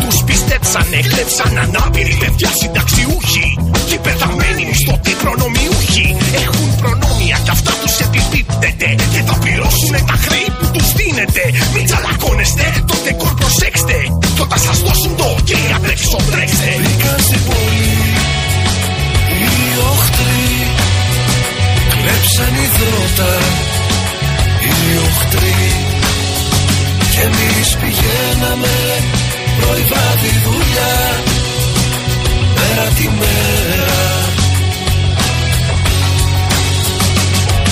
τους πιστέψανε, κλέψαν ανάπηροι παιδιά συνταξιούχοι και πεθαμένοι μισθωτοί προνομιούχοι. Έχουν προνόμια κι αυτά τους επιπίπτεται και θα πληρώσουνε τα χρέη που τους δίνετε. Μην τσαλακώνεστε, το τεκόρ προσέξτε κι όταν σας δώσουν το ok απ' έξω τρέξτε. Μπήκαν στην πόλη οι οχτροί. Κλέψαν υδρότα οι οχτροί. Και εμείς πηγαίναμε πρωί βράδυ δουλειά μέρα τη μέρα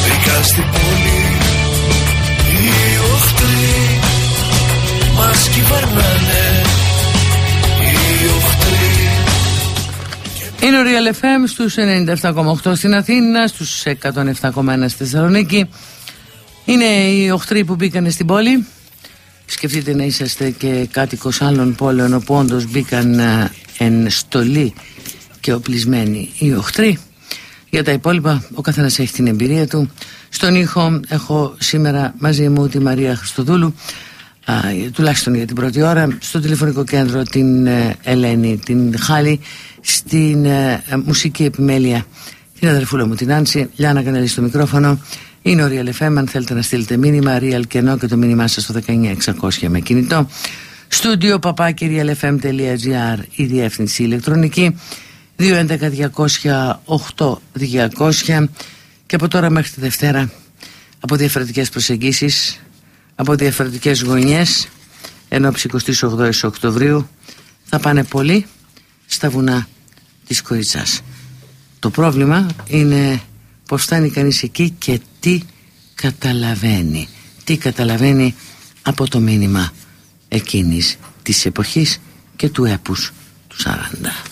Μπήκαν στην πόλη οι οχτροί μας κυβερνάνε οι οχτροί Είναι ο Real FM στους 97,8 στην Αθήνα, στους 107,1 στη Θεσσαλονίκη. Είναι οι οχτροί που μπήκαν στην πόλη. Σκεφτείτε να είσαστε και κάτοικος άλλων πόλεων όπου όντως μπήκαν ε, εν στολή και οπλισμένοι οι οχτροί. Για τα υπόλοιπα ο καθένας έχει την εμπειρία του. Στον ήχο έχω σήμερα μαζί μου τη Μαρία Χριστοδούλου α, τουλάχιστον για την πρώτη ώρα στο τηλεφωνικό κέντρο την ε, Ελένη την Χάλη στην ε, ε, μουσική επιμέλεια την αδερφούλα μου την Άνση Λιάνα Κανέλη στο μικρόφωνο είναι ο Real FM αν θέλετε να στείλετε μήνυμα Real Κενό και το μήνυμά σας στο 19600 με κινητό στούντιο παπάκι realfm.gr η διεύθυνση ηλεκτρονική 211-200-8200 και από τώρα μέχρι τη Δευτέρα από διαφορετικές προσεγγίσεις από διαφορετικές γωνιές ενώ 28 Οκτωβρίου θα πάνε πολύ στα βουνά της Κοριτσάς. Το πρόβλημα είναι πως φτάνει κανείς εκεί και τι καταλαβαίνει. Τι καταλαβαίνει από το μήνυμα εκείνης της εποχής και του έπους του 40.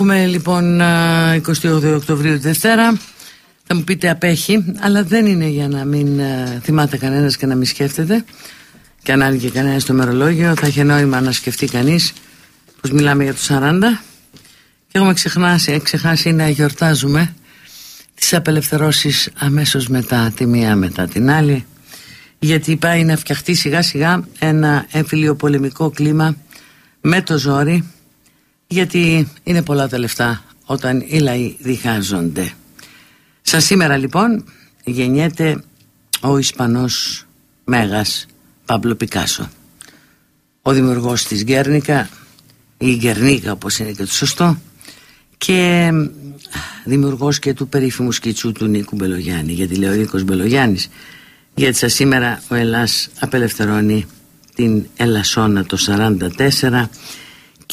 Έχουμε λοιπόν 28 Οκτωβρίου τη Δευτέρα. Θα μου πείτε απέχει, αλλά δεν είναι για να μην θυμάται κανένας και να μην σκέφτεται. Και αν άνοιγε κανένας το μερολόγιο, θα είχε νόημα να σκεφτεί κανείς πως μιλάμε για το 40. Και έχουμε ξεχάσει, ξεχάσει να γιορτάζουμε τις απελευθερώσεις αμέσως μετά τη μία μετά την άλλη γιατί πάει να φτιαχτεί σιγά σιγά ένα εμφυλιοπολεμικό κλίμα με το ζόρι γιατί είναι πολλά τα λεφτά όταν οι λαοί διχάζονται. Σα σήμερα λοιπόν γεννιέται ο Ισπανός Μέγας Παύλο Πικάσο ο δημιουργός της Γκέρνικα ή Γκερνίκα όπως είναι και το σωστό και δημιουργός και του περίφημου σκητσού του Νίκου Μπελογιάννη γιατί λέει ο Νίκος Μπελογιάννης γιατί σας σήμερα ο Ελλάς απελευθερώνει την Ελασσόνα το 44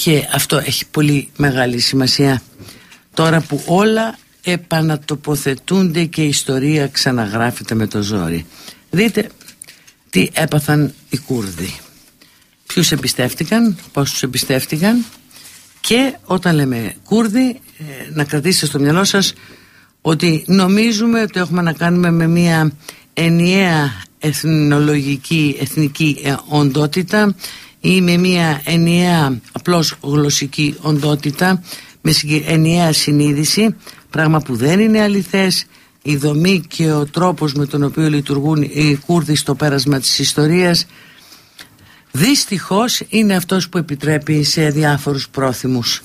και αυτό έχει πολύ μεγάλη σημασία. Τώρα που όλα επανατοποθετούνται και η ιστορία ξαναγράφεται με το ζόρι. Δείτε τι έπαθαν οι Κούρδοι. Ποιους εμπιστεύτηκαν, πώς τους εμπιστεύτηκαν. Και όταν λέμε Κούρδοι ε, να κρατήσετε στο μυαλό σας ότι νομίζουμε ότι έχουμε να κάνουμε με μια ενιαία εθνολογική εθνική ε, οντότητα ή με μια ενιαία απλώς γλωσσική οντότητα με ενιαία συνείδηση πράγμα που δεν είναι αληθές. Η δομή και ο τρόπος με τον οποίο λειτουργούν οι Κούρδοι στο πέρασμα της ιστορίας δυστυχώς είναι αυτός που επιτρέπει σε διάφορους πρόθυμους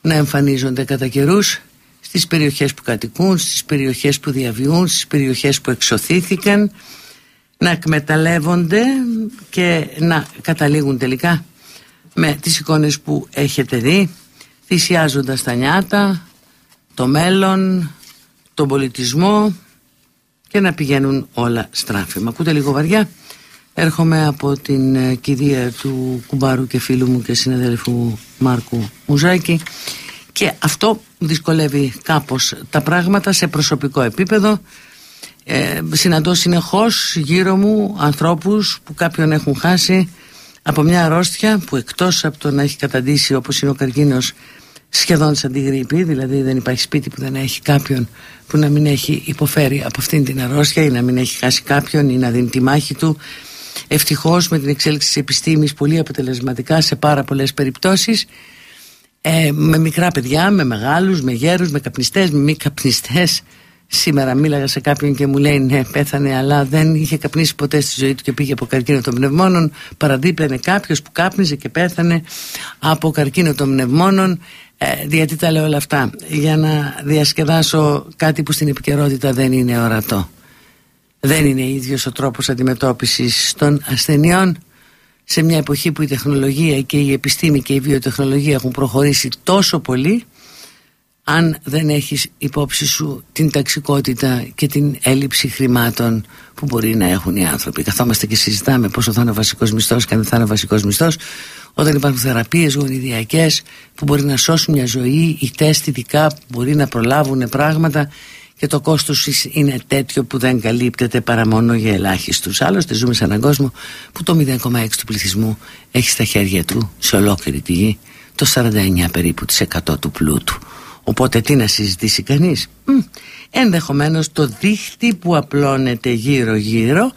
να εμφανίζονται κατά καιρούς στις περιοχές που κατοικούν, στις περιοχές που διαβιούν, στις περιοχές που εξωθήθηκαν να εκμεταλλεύονται και να καταλήγουν τελικά με τις εικόνες που έχετε δει θυσιάζοντας τα νιάτα, το μέλλον, τον πολιτισμό και να πηγαίνουν όλα στράφη. Μα ακούτε λίγο βαριά; Έρχομαι από την ε, κηδεία του κουμπάρου και φίλου μου και συναδέλφου Μάρκου Μουζάκη και αυτό δυσκολεύει κάπως τα πράγματα σε προσωπικό επίπεδο ε, συναντώ συνεχώς γύρω μου ανθρώπους που κάποιον έχουν χάσει από μια αρρώστια που εκτός από το να έχει καταντήσει όπως είναι ο καρκίνος σχεδόν σαν τη γρήπη δηλαδή δεν υπάρχει σπίτι που δεν έχει κάποιον που να μην έχει υποφέρει από αυτήν την αρρώστια ή να μην έχει χάσει κάποιον ή να δίνει τη μάχη του. Ευτυχώς με την εξέλιξη της επιστήμης πολύ αποτελεσματικά σε πάρα πολλές περιπτώσεις. Ε, με μικρά παιδιά, με μεγάλους, με γέρους, με καπνιστές, με μη καπνιστές Σήμερα μίλαγα σε κάποιον και μου λέει ναι πέθανε αλλά δεν είχε καπνίσει ποτέ στη ζωή του και πήγε από καρκίνο των πνευμόνων. Παραδίπλανε κάποιος που κάπνιζε και πέθανε από καρκίνο των πνευμόνων. Ε, γιατί τα λέω όλα αυτά; Για να διασκεδάσω κάτι που στην επικαιρότητα δεν είναι ορατό. Δεν είναι ίδιος ο τρόπος αντιμετώπισης των ασθενειών. Σε μια εποχή που η τεχνολογία και η επιστήμη και η βιοτεχνολογία έχουν προχωρήσει τόσο πολύ αν δεν έχεις υπόψη σου την ταξικότητα και την έλλειψη χρημάτων που μπορεί να έχουν οι άνθρωποι. Καθόμαστε και συζητάμε πόσο θα είναι ο βασικός μισθός και αν δεν θα είναι ο βασικός μισθός όταν υπάρχουν θεραπείες γονιδιακές που μπορεί να σώσουν μια ζωή ή τεστ ειδικά που μπορεί να προλάβουν πράγματα και το κόστος είναι τέτοιο που δεν καλύπτεται παρά μόνο για ελάχιστους. Άλλωστε ζούμε σε έναν κόσμο που το 0,6 του πληθυσμού έχει στα χέρια του σε ολόκληρη τη γη το 49 περίπου της 100 του πλούτου. Οπότε τι να συζητήσει κανείς; Μ, Ενδεχομένως το δίχτυ που απλώνεται γύρω γύρω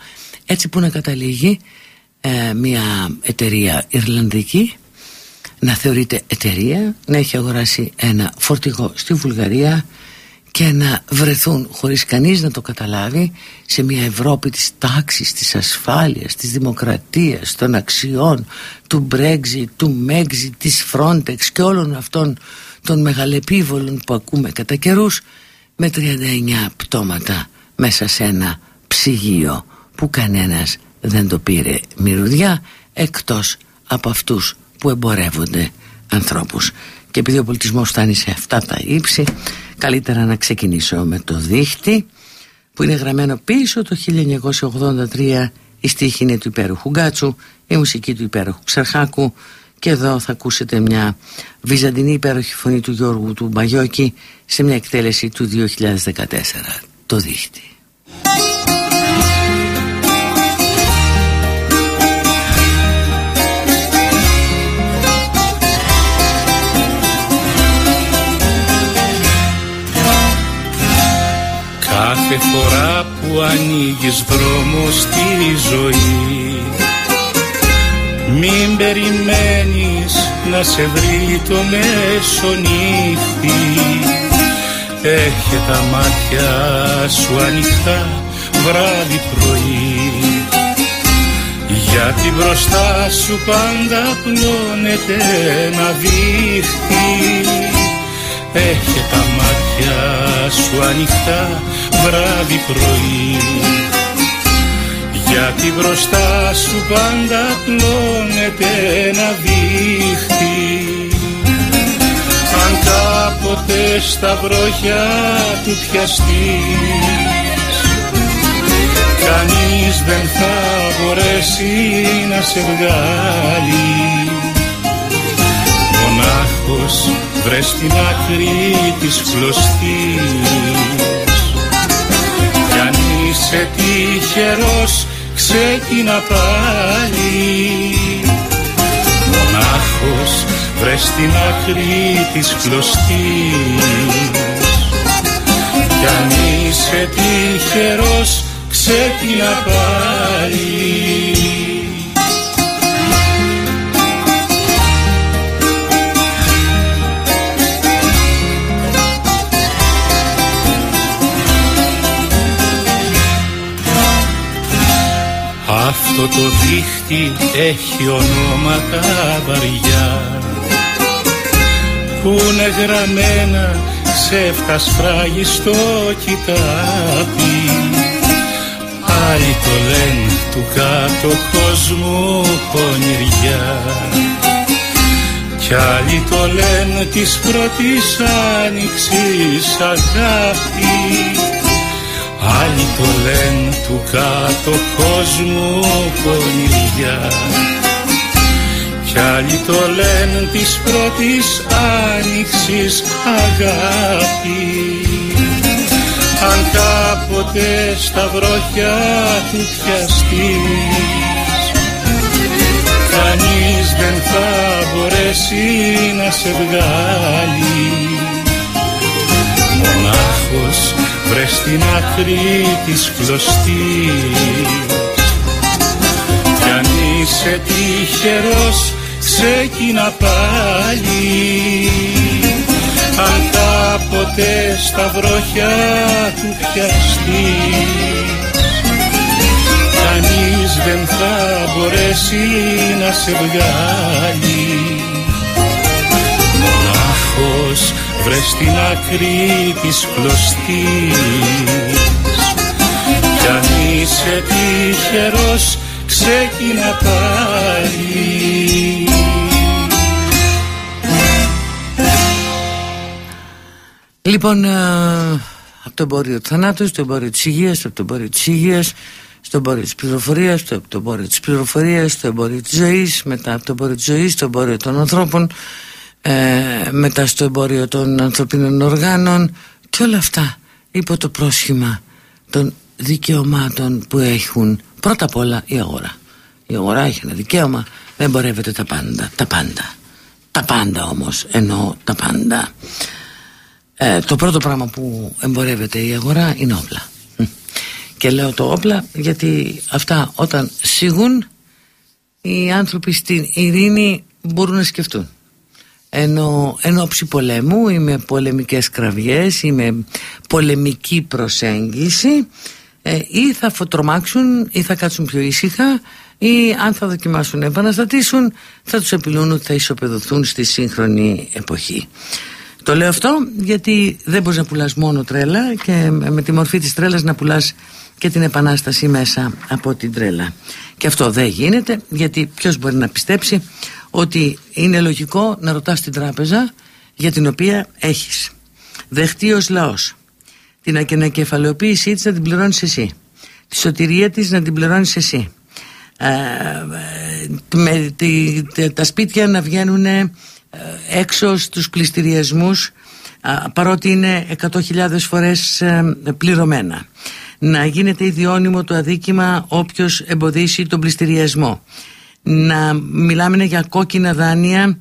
Έτσι που να καταλήγει ε, μια εταιρεία Ιρλανδική Να θεωρείται εταιρεία Να έχει αγοράσει ένα φορτηγό στη Βουλγαρία και να βρεθούν χωρίς κανείς να το καταλάβει σε μια Ευρώπη της τάξης, της ασφάλειας, της δημοκρατίας, των αξιών, του Brexit, του Megxit, της Frontex και όλων αυτών των μεγαλεπίβολων που ακούμε κατά καιρούς με 39 πτώματα μέσα σε ένα ψυγείο που κανένας δεν το πήρε μυρουδιά εκτός από αυτούς που εμπορεύονται ανθρώπους. Και επειδή ο πολιτισμός φτάνει σε αυτά τα ύψη καλύτερα να ξεκινήσω με το δίχτυ που είναι γραμμένο πίσω το 1983 η στίχη είναι του υπέροχου Γκάτσου η μουσική του υπέροχου Ξερχάκου και εδώ θα ακούσετε μια βυζαντινή υπέροχη φωνή του Γιώργου του Μπαγιώκη σε μια εκτέλεση του 2014. Το δίχτυ. Κάθε φορά που ανοίγεις δρόμο στη ζωή μην περιμένεις να σε βρει το μεσονύχτη Έχει τα μάτια σου ανοιχτά βράδυ πρωί. Γιατί μπροστά σου πάντα πλώνεται ένα δίχτυ. Έχει τα μάτια σου ανοιχτά βράδυ πρωί γιατί μπροστά σου πάντα πλώνεται ένα δίχτυ. Αν κάποτε στα βροχιά του πιαστείς κανείς δεν θα μπορέσει να σε βγάλει. Μονάχος βρες την άκρη της χλωστής κι αν είσαι τυχερός ξεκίνα πάλι. Μονάχος βρες την άκρη της χλωστής κι αν είσαι τυχερός ξεκίνα πάλι Αυτό το δίχτυ έχει ονόματα βαριά. Που είναι γραμμένα σε στο κοιτάπι. Άλλοι το λένε του κάτω κόσμου πονηριά. Κι άλλοι το λένε της πρώτης άνοιξης αγάπη Άλλοι το λένε του κάτω κόσμου πονηριά κι άλλοι το λένε της πρώτης άνοιξης αγάπη. Αν κάποτε στα βροχιά του πιαστείς κανείς δεν θα μπορέσει να σε βγάλει. Μονάχος βρες την άκρη της κλωστής. Κι αν είσαι τυχερός ξεκίνα πάλι. Αν κάποτε στα βροχιά του πιαστείς. Κανείς δεν θα μπορέσει να σε βγάλει μονάχος βρες την άκρη της κλωστής. Κι αν είσαι τυχερός ξεκίνα πάλι. Λοιπόν, ε, από το εμπόριο του θανάτου, στο εμπόριο της υγείας, από το εμπόριο της υγείας, στο εμπόριο της πληροφορίας, στο εμπόριο της πληροφορίας, στο εμπόριο της ζωής, μετά από το εμπόριο της ζωής, στο εμπόριο των ανθρώπων, ε, μετά στο εμπόριο των ανθρωπίνων οργάνων και όλα αυτά υπό το πρόσχημα των δικαιωμάτων που έχουν πρώτα απ' όλα η αγορά. Η αγορά έχει ένα δικαίωμα, δεν εμπορεύεται τα πάντα, τα πάντα. Τα πάντα όμως, εννοώ τα πάντα. Ε, το πρώτο πράγμα που εμπορεύεται η αγορά είναι όπλα. Και λέω το όπλα γιατί αυτά όταν σιγούν οι άνθρωποι στην ειρήνη μπορούν να σκεφτούν ενώ εν ώψη πολέμου ή με πολεμικές κραυγές ή με πολεμική προσέγγιση ε, ή θα φωτρομάξουν ή θα κάτσουν πιο ήσυχα ή αν θα δοκιμάσουν να επαναστατήσουν θα τους επιλούν ότι θα ισοπεδωθούν στη σύγχρονη εποχή. Το λέω αυτό γιατί δεν μπορείς να πουλάς μόνο τρέλα και με τη μορφή της τρέλας να πουλάς και την επανάσταση μέσα από την τρέλα. Και αυτό δεν γίνεται γιατί ποιος μπορεί να πιστέψει ότι είναι λογικό να ρωτάς την τράπεζα για την οποία έχεις. Δεχτεί ως λαός. Την ακενακεφαλαιοποίησή της να την πληρώνεις εσύ. Τη σωτηρία της να την πληρώνεις εσύ. Ε, με, τα σπίτια να βγαίνουν ε, έξω στους πληστηριασμούς παρότι είναι 100.000 φορές ε, πληρωμένα. Να γίνεται ιδιώνυμο το αδίκημα όποιος εμποδίσει τον πληστηριασμό να μιλάμε για κόκκινα δάνεια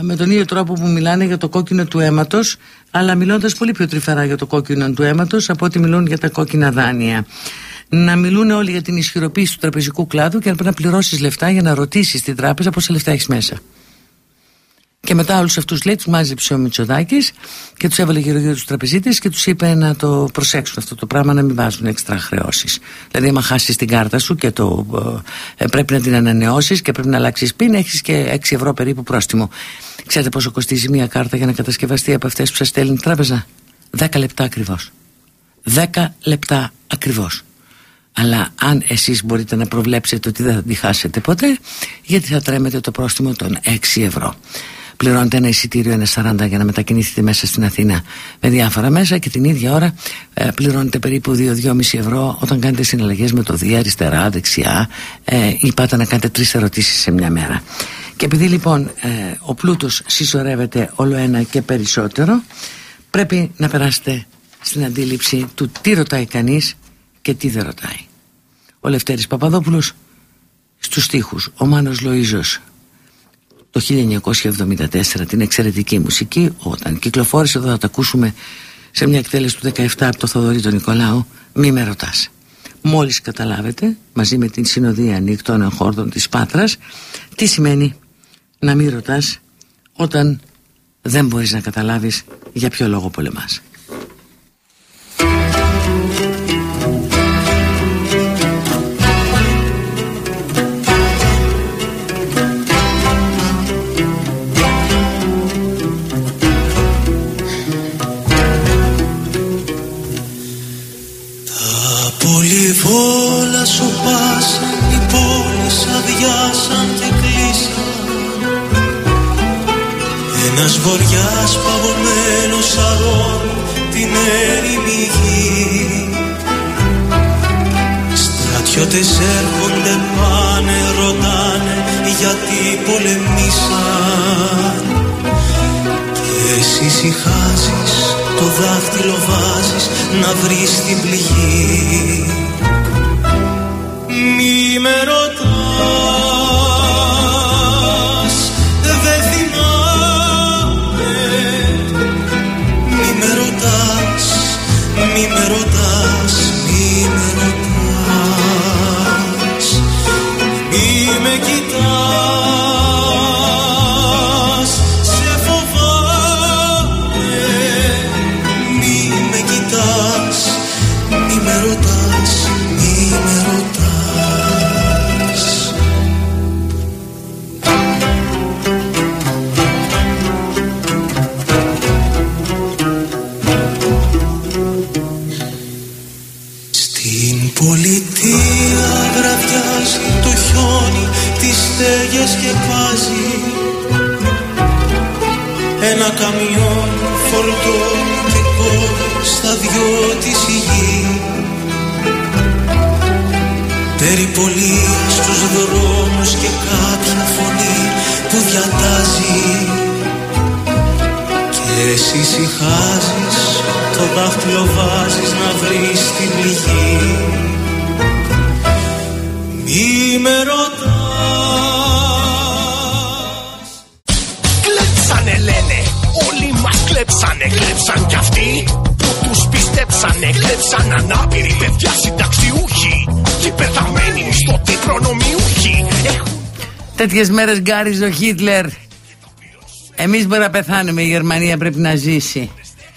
με τον ίδιο τρόπο που μιλάνε για το κόκκινο του αίματος αλλά μιλώντας πολύ πιο τρυφερά για το κόκκινο του αίματος από ό,τι μιλούν για τα κόκκινα δάνεια να μιλούν όλοι για την ισχυροποίηση του τραπεζικού κλάδου και να πρέπει να πληρώσεις λεφτά για να ρωτήσεις την τράπεζα πόσα λεφτά έχεις μέσα. Και μετά όλους αυτούς λέει, τους μάζεψε ο Μητσοδάκη και τους έβαλε γύρω-γύρω τους τραπεζίτες και τους είπε να το προσέξουν αυτό το πράγμα, να μην βάζουν έξτρα χρεώσεις. Δηλαδή, άμα χάσεις την κάρτα σου και το, ε, πρέπει να την ανανεώσεις και πρέπει να αλλάξεις πίν, έχεις και 6 ευρώ περίπου πρόστιμο. Ξέρετε πόσο κοστίζει μια κάρτα για να κατασκευαστεί από αυτές που σας στέλνει η τράπεζα, 10 λεπτά ακριβώς. 10 λεπτά ακριβώς. Αλλά αν εσείς μπορείτε να προβλέψετε ότι δεν θα τη χάσετε ποτέ γιατί θα τρέμετε το πρόστιμο των 6 ευρώ πληρώνετε ένα εισιτήριο 1,40 για να μετακινηθείτε μέσα στην Αθήνα με διάφορα μέσα και την ίδια ώρα ε, πληρώνετε περίπου 2-2,5 ευρώ όταν κάνετε συναλλαγές με το Δία, αριστερά, δεξιά ε, ή πάτε να κάνετε τρεις ερωτήσεις σε μια μέρα. Και επειδή λοιπόν ε, ο πλούτος συσσωρεύεται όλο ένα και περισσότερο πρέπει να περάσετε στην αντίληψη του τι ρωτάει κανείς και τι δεν ρωτάει. Ο Λευτέρης Παπαδόπουλος στους στίχους, ο Μάνος Λοΐζος το 1974 την εξαιρετική μουσική όταν κυκλοφόρησε εδώ θα το ακούσουμε σε μια εκτέλεση του 17 από το Θοδωρή τον Νικολάου. Μη με ρωτάς. Μόλις καταλάβετε μαζί με την συνοδεία νυχτών εγχόρδων της Πάτρας τι σημαίνει να μην ρωτάς όταν δεν μπορείς να καταλάβεις για ποιο λόγο πολεμάς Τέτοιες μέρες γκάριζε ο Χίτλερ. Εμείς μπορεί να πεθάνουμε Η Γερμανία πρέπει να ζήσει.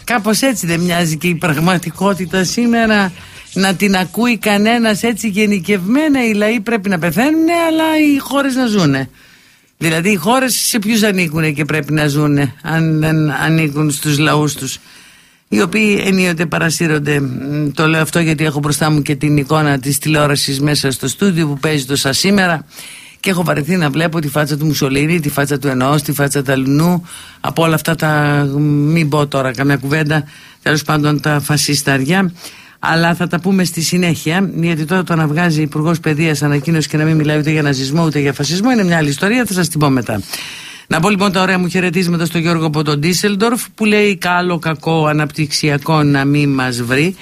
Κάπως έτσι δεν μοιάζει και η πραγματικότητα σήμερα Να την ακούει κανένας έτσι γενικευμένα. Οι λαοί πρέπει να πεθαίνουν Αλλά οι χώρες να ζουνε Δηλαδή οι χώρες σε ποιους ανήκουν και πρέπει να ζουνε Αν δεν ανήκουν στους λαούς τους οι οποίοι ενίοτε παρασύρονται. Μ, Το λέω αυτό γιατί έχω μπροστά μου και την εικόνα της τηλεόρασης μέσα στο στούντιο που παίζει το σα σήμερα και έχω βαρεθεί να βλέπω τη φάτσα του Μουσολίνη, τη φάτσα του Ενός, τη φάτσα του Αλουνού από όλα αυτά τα, μην πω τώρα καμιά κουβέντα, τέλος πάντων τα φασισταριά αλλά θα τα πούμε στη συνέχεια γιατί τώρα το να βγάζει υπουργός Παιδείας ανακοίνωση και να μην μιλάει ούτε για ναζισμό ούτε για φασισμό είναι μια άλλη ιστορία, θα σας την πω μετά. Να πω λοιπόν τα ωραία μου χαιρετίσματα στο Γιώργο από τον Ντίσελντορφ που λέει καλό κακό αναπτυξιακό να μην μας βρει.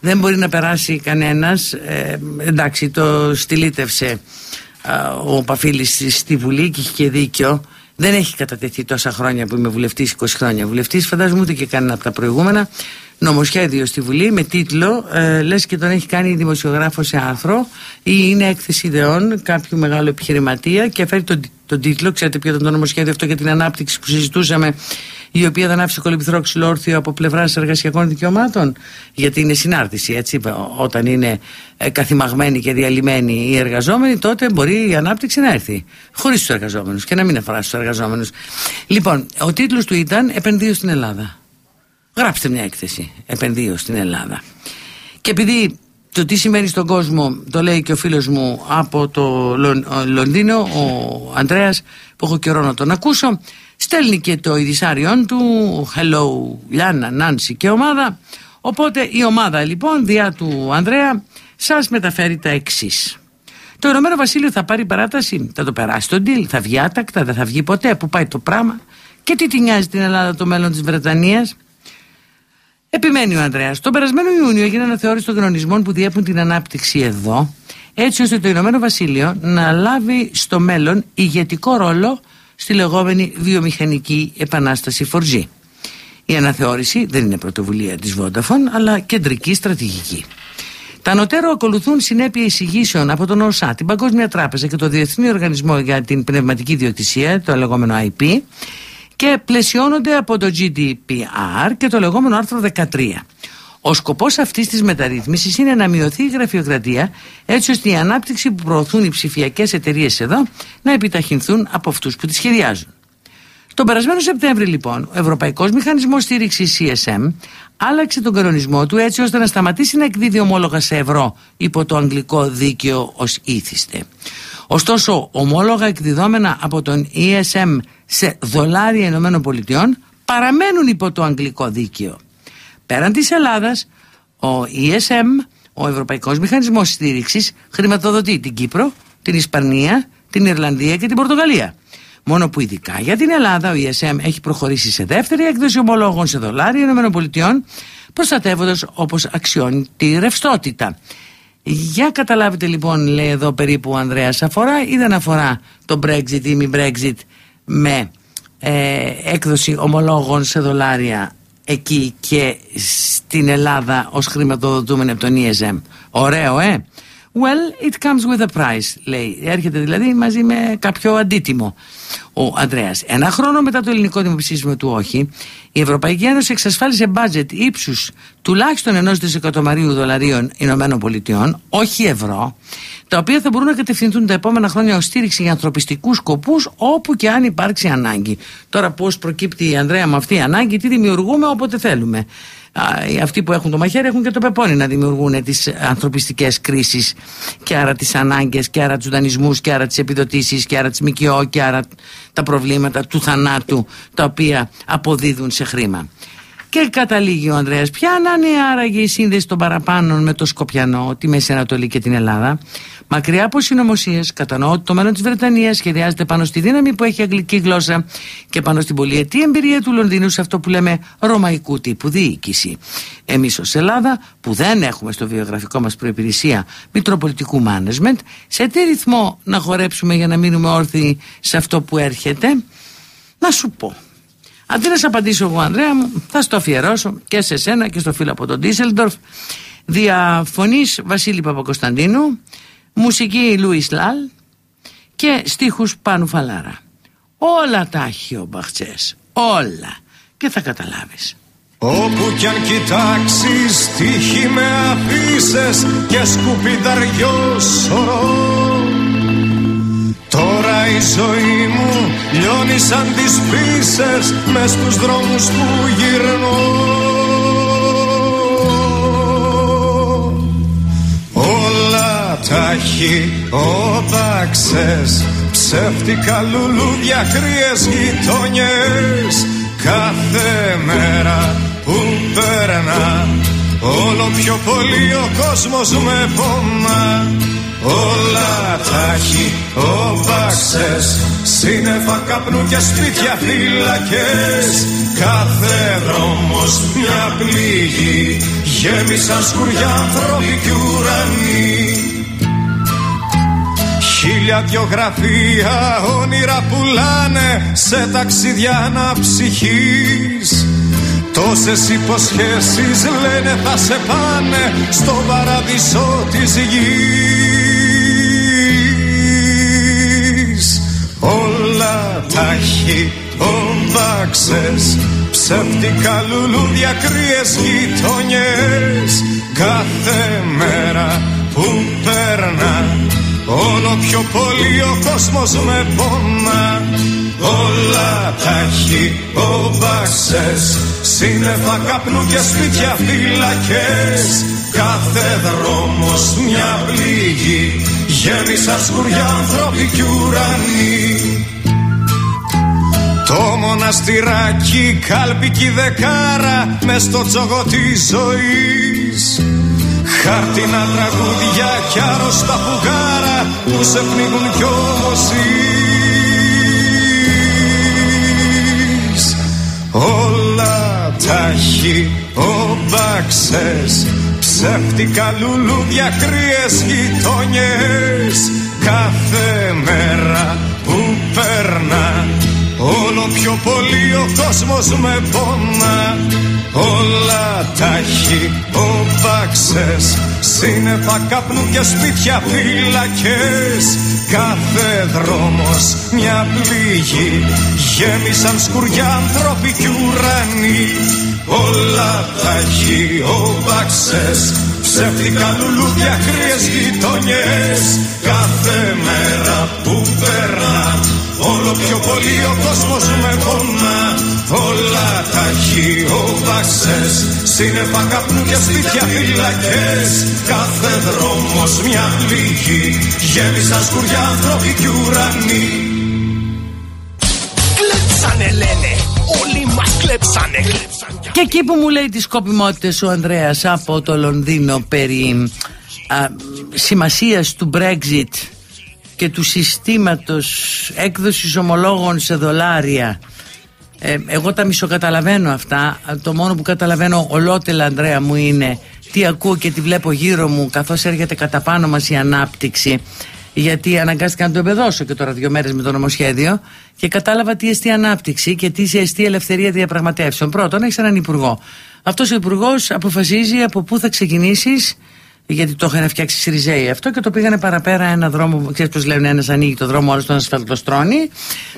Δεν μπορεί να περάσει κανένας. Ε, εντάξει το στυλίτευσε α, ο Παφίλης στη- στη Βουλή και είχε και δίκιο. Δεν έχει κατατεθεί τόσα χρόνια που είμαι βουλευτής, 20 χρόνια βουλευτής. Φαντάζομαι ούτε και κανένα από τα προηγούμενα νομοσχέδιο στη Βουλή με τίτλο ε, λες και τον έχει κάνει δημοσιογράφος σε άρθρο ή είναι έκθεση ιδεών κάποιου μεγάλου επιχειρηματία και φέρει τον, τον τίτλο, ξέρετε ποιο ήταν το νομοσχέδιο αυτό για την ανάπτυξη που συζητούσαμε η οποία δεν άφησε κολυμπηθρό ξυλόρθιο από πλευράς εργασιακών δικαιωμάτων; Γιατί είναι συνάρτηση έτσι όταν είναι ε, καθημαγμένοι και διαλυμένοι οι εργαζόμενοι τότε μπορεί η ανάπτυξη να έρθει χωρίς τους εργαζόμενους και να μην αφορά στους εργαζόμενους. Λοιπόν ο τίτλος του ήταν επενδύω στην Ελλάδα Γράψτε μια έκθεση επενδύω στην Ελλάδα. Και επειδή το τι σημαίνει στον κόσμο το λέει και ο φίλος μου από το Λονδίνο, ο Ανδρέας που έχω καιρό να τον ακούσω, στέλνει και το ειδισάριον του Hello Λιάννα, Νάνση και ομάδα. Οπότε η ομάδα λοιπόν διά του Ανδρέα σας μεταφέρει τα εξής. Το Ηνωμένο Βασίλειο θα πάρει παράταση, θα το περάσει τον deal, θα βγει άτακτα, δεν θα βγει ποτέ, που πάει το πράγμα. Και τι τη νοιάζει την Ελλάδα το μέλλον της Βρετανίας; Επιμένει ο Ανδρέας. Τον περασμένο Ιούνιο έγινε αναθεώρηση των κανονισμών που διέπουν την ανάπτυξη εδώ, έτσι ώστε το Ηνωμένο Βασίλειο να λάβει στο μέλλον ηγετικό ρόλο στη λεγόμενη βιομηχανική επανάσταση 4G. Η αναθεώρηση δεν είναι πρωτοβουλία της Vodafone, αλλά κεντρική στρατηγική. Τα ανωτέρω ακολουθούν συνέπεια εισηγήσεων από τον ΟΣΑ, την Παγκόσμια Τράπεζα και το Διεθνή Οργανισμό για την Πνευματική Διοκτησία, το λεγόμενο IP, και πλαισιώνονται από το GDPR και το λεγόμενο άρθρο 13. Ο σκοπός αυτής της μεταρρύθμισης είναι να μειωθεί η γραφειοκρατία έτσι ώστε η ανάπτυξη που προωθούν οι ψηφιακές εταιρείες εδώ να επιταχυνθούν από αυτούς που τη σχεδιάζουν. Τον περασμένο Σεπτέμβρη, λοιπόν, ο Ευρωπαϊκός Μηχανισμός Στήριξης CSM άλλαξε τον κανονισμό του έτσι ώστε να σταματήσει να εκδίδει ομόλογα σε ευρώ υπό το αγγλικό δίκαιο ως ήθιστε. Ωστόσο, ομόλογα εκδιδόμενα από τον ESM σε δολάρια Ηνωμένων Πολιτειών παραμένουν υπό το αγγλικό δίκαιο. Πέραν της Ελλάδας, ο ESM, ο Ευρωπαϊκός Μηχανισμός Στήριξης, χρηματοδοτεί την Κύπρο, την Ισπανία, την Ιρλανδία και την Πορτογαλία. Μόνο που ειδικά για την Ελλάδα ο ESM έχει προχωρήσει σε δεύτερη έκδοση ομολόγων σε δολάρια Ηνωμένων Πολιτειών, προστατεύοντας όπως αξιώνει τη ρευστότητα. Για καταλάβετε λοιπόν λέει εδώ περίπου ο Ανδρέας αφορά ή δεν αφορά το Brexit ή μη Brexit με ε, έκδοση ομολόγων σε δολάρια εκεί και στην Ελλάδα ως χρηματοδοτούμενη από τον ESM. Ωραίο ε! Well, it comes with a price, λέει. Έρχεται δηλαδή μαζί με κάποιο αντίτιμο ο Ανδρέας. Ένα χρόνο μετά το ελληνικό δημοψήφισμα του όχι, η Ευρωπαϊκή Ένωση εξασφάλισε μπάτζετ ύψους τουλάχιστον ενός δισεκατομμαρίου δολαρίων Ηνωμένων Πολιτειών, όχι ευρώ, τα οποία θα μπορούν να κατευθυνθούν τα επόμενα χρόνια ως στήριξη για ανθρωπιστικούς σκοπούς όπου και αν υπάρξει ανάγκη. Τώρα πώς προκύπτει η Ανδρέα με αυτή η ανάγκη, τι δημιουργούμε όποτε θέλουμε αυτοί που έχουν το μαχαίρι έχουν και το πεπόνι να δημιουργούν τις ανθρωπιστικές κρίσεις και άρα τις ανάγκες και άρα τους δανεισμούς και άρα τις επιδοτήσεις και άρα τις ΜΚΟ και άρα τα προβλήματα του θανάτου τα οποία αποδίδουν σε χρήμα. Και καταλήγει ο Ανδρέας ποια να είναι άραγε η σύνδεση των παραπάνω με το Σκοπιανό, τη Μέση Ανατολή και την Ελλάδα. Μακριά από συνωμοσίες, κατανοώ ότι το μέλλον της Βρετανίας σχεδιάζεται πάνω στη δύναμη που έχει η αγγλική γλώσσα και πάνω στην πολυετή εμπειρία του Λονδίνου σε αυτό που λέμε ρωμαϊκού τύπου διοίκηση. Εμείς ως Ελλάδα, που δεν έχουμε στο βιογραφικό μας προπηρεσία μητροπολιτικού management, σε τι ρυθμό να χορέψουμε για να μείνουμε όρθιοι σε αυτό που έρχεται, να σου πω. Αντί να σε απαντήσω εγώ, Ανδρέα μου, θα στο αφιερώσω και σε σένα και στο φίλο από τον Ντίσελντορφ. Διαφωνή Βασίλη Παπακοσταντίνου, μουσική Λούις Λάλ και στίχους Πάνου Φαλάρα. Όλα τα έχει ο Μπαχτσές, όλα και θα καταλάβεις. Όπου κι αν κοιτάξεις τύχη με αφήσεις και σκουπιδαριό σωρό Τώρα η ζωή μου λιώνει σαν τις πίσες μες στους δρόμους που γυρνώ έχει όπαξες Ψεύτικα λουλούδια κρύες γειτονιές Κάθε μέρα που περνά Όλο πιο πολύ ο κόσμος με πονά. Όλα τα έχει όπαξες Σύννεφα καπνού και σπίτια φυλακές. Κάθε δρόμος μια πληγή Γέμισαν σκουριά ανθρώποι κι ουρανοί Χίλια δυο γραφεία όνειρα πουλάνε σε ταξίδια αναψυχής. Τόσες υποσχέσεις λένε θα σε πάνε στο παραδεισό της γης. Όλα τα έχει όμπαξες ψεύτικα λουλούδια κρύες γειτονιές. Κάθε μέρα που περνάς Όλο πιο πολύ ο κόσμος με πονά. Όλα τα έχει όμπαξες Σύννεφα καπνού και σπίτια φυλακές. Κάθε δρόμος μια πληγή. Γέμισαν σκουριά άνθρωποι κι ουρανοί. Το μοναστηράκι κάλπικη δεκάρα. Μες στο τσογό της ζωής Χάρτινα τραγούδια κι άρρωστα φουγάρα που σε πνίγουν κι όμως ζεις. Όλα τα έχει όμπαξες ψεύτικα λουλούδια κρύες γειτονιές κάθε μέρα που περνά Όλο πιο πολύ ο κόσμος με πονά. Όλα τα έχει όμπαξες Σύννεφα καπνού και σπίτια φυλακές. Κάθε δρόμος μια πληγή. Γέμισαν σκουριά άνθρωποι κι ουρανοί. Όλα τα έχει όμπαξες Ψεύτικα λουλούδια κρύες γειτονιές. Κάθε μέρα που περνά Όλο πιο πολύ ο κόσμος με πονά. Όλα τα χειοβαξές Σύννεφα καπνού και σπίτια φυλακές. Κάθε δρόμος μια πληγή. Γέμισαν σκουριά άνθρωποι κι ουρανοί. Κλέψανε λένε. Όλοι μας κλέψανε. Και εκεί που μου λέει τις σκοπιμότητες ο Ανδρέας από το Λονδίνο περί α, σημασίας του Brexit και του συστήματος έκδοσης ομολόγων σε δολάρια. Ε, εγώ τα μισοκαταλαβαίνω αυτά. Το μόνο που καταλαβαίνω ολότελα Ανδρέα μου είναι τι ακούω και τι βλέπω γύρω μου καθώς έρχεται κατά πάνω μας η ανάπτυξη. Γιατί αναγκάστηκα να το εμπεδώσω και τώρα δύο μέρες με το νομοσχέδιο και κατάλαβα τι εστί ανάπτυξη και τι εστί ελευθερία διαπραγματεύσεων. Πρώτον έχεις έναν υπουργό. Αυτός ο υπουργός αποφασίζει από πού θα ξεκινήσεις γιατί το είχαν φτιάξει Σιριζέοι αυτό και το πήγανε παραπέρα ένα δρόμο, ξέρεις πως λένε ένας ανοίγει το δρόμο, άλλος τον ασφαλτοστρώνει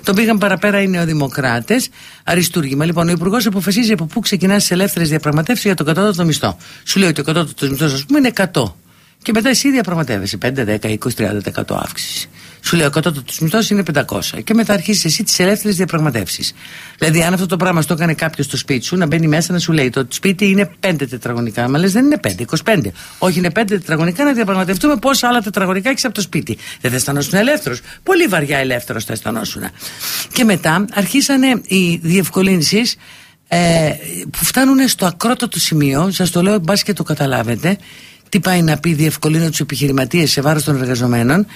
το πήγαν παραπέρα οι νεοδημοκράτες αριστούργημα. Λοιπόν, ο Υπουργός αποφασίζει από πού ξεκινά τι ελεύθερες διαπραγματεύσεις για το κατώτατο μισθό. Σου λέει ότι ο κατώτατος μισθός, ας πούμε, είναι 100. Και μετά εσύ διαπραγματεύεσαι 5, 10, 20, 30% αύξηση. Σου λέει ο κατώτατος μισθός είναι 500. Και μετά αρχίζεις εσύ τις ελεύθερες διαπραγματεύσεις. Δηλαδή, αν αυτό το πράγμα στο έκανε κάποιος στο σπίτι σου, να μπαίνει μέσα να σου λέει το σπίτι είναι 5 τετραγωνικά. Μα λες δεν είναι 5, 25. Όχι, είναι 5 τετραγωνικά να διαπραγματευτούμε πόσα άλλα τετραγωνικά έχεις από το σπίτι. Δεν θα αισθανόσουν ελεύθερο. Πολύ βαριά ελεύθερος θα αισθανόσουν. Και μετά αρχίσανε οι διευκολύνσεις ε, που φτάνουν στο ακρότατο σημείο. Σας το λέω, μπα και το καταλάβετε. Τι πάει να πει διευκολύνω τους επιχειρηματίες σε βάρος των εργαζομένων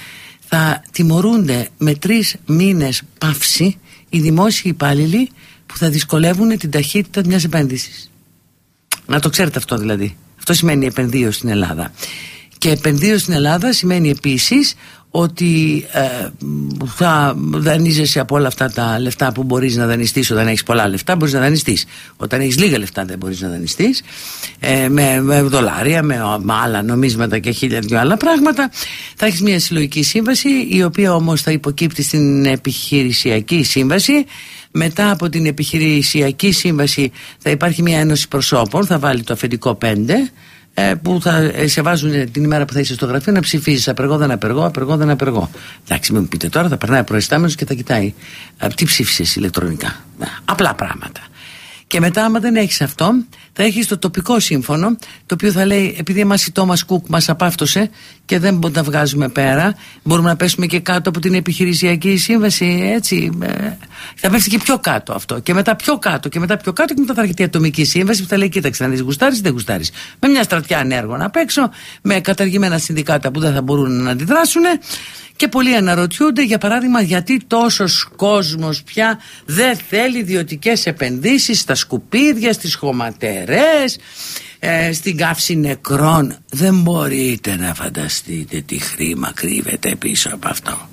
θα τιμωρούνται με τρεις μήνες παύση οι δημόσιοι υπάλληλοι που θα δυσκολεύουν την ταχύτητα μιας επένδυσης. Να το ξέρετε αυτό δηλαδή. Αυτό σημαίνει επενδύω στην Ελλάδα. Και επενδύω στην Ελλάδα σημαίνει επίσης ότι ε, θα δανείζεσαι από όλα αυτά τα λεφτά που μπορείς να δανειστείς όταν έχεις πολλά λεφτά μπορείς να δανειστείς. Όταν έχεις λίγα λεφτά δεν μπορείς να δανειστείς. Ε, με, με δολάρια με, με, άλλα νομίσματα και χίλια δυο άλλα πράγματα. Θα έχεις μια συλλογική σύμβαση η οποία όμως θα υποκύπτει στην επιχειρησιακή σύμβαση. Μετά από την επιχειρησιακή σύμβαση θα υπάρχει μια ένωση προσώπων θα βάλει το αφεντικό 5 ε, που θα ε, σε βάζουν την ημέρα που θα είσαι στο γραφείο να ψηφίζεις απεργό δεν απεργό, απεργό δεν απεργό. Εντάξει, μην μου πείτε τώρα, θα περνάει προϊστάμενος και θα κοιτάει. Ε, τι ψήφισες ηλεκτρονικά; Απλά πράγματα. Και μετά, άμα δεν έχεις αυτό, θα έχεις το τοπικό σύμφωνο, το οποίο θα λέει, επειδή εμάς η Τόμα Κουκ μας απάφτωσε και δεν μπορούμε να τα βγάζουμε πέρα, μπορούμε να πέσουμε και κάτω από την επιχειρησιακή σύμβαση, έτσι. Ε, θα πέφτει και πιο κάτω αυτό. Και μετά πιο κάτω και μετά πιο κάτω και μετά θα έρχεται η ατομική σύμβαση που θα λέει, κοίταξε, να δεις γουστάρεις ή δεν γουστάρεις. Με μια στρατιά ανέργων απ' έξω, με καταργημένα συνδικάτα που δεν θα μπορούν να αντιδράσουν και πολλοί αναρωτιούνται για παράδειγμα γιατί τόσος κόσμος πια δεν θέλει ιδιωτικές επενδύσεις στα σκουπίδια, στις χωματερές, ε, στην καύση νεκρών. Δεν μπορείτε να φανταστείτε τι χρήμα κρύβεται πίσω από αυτό.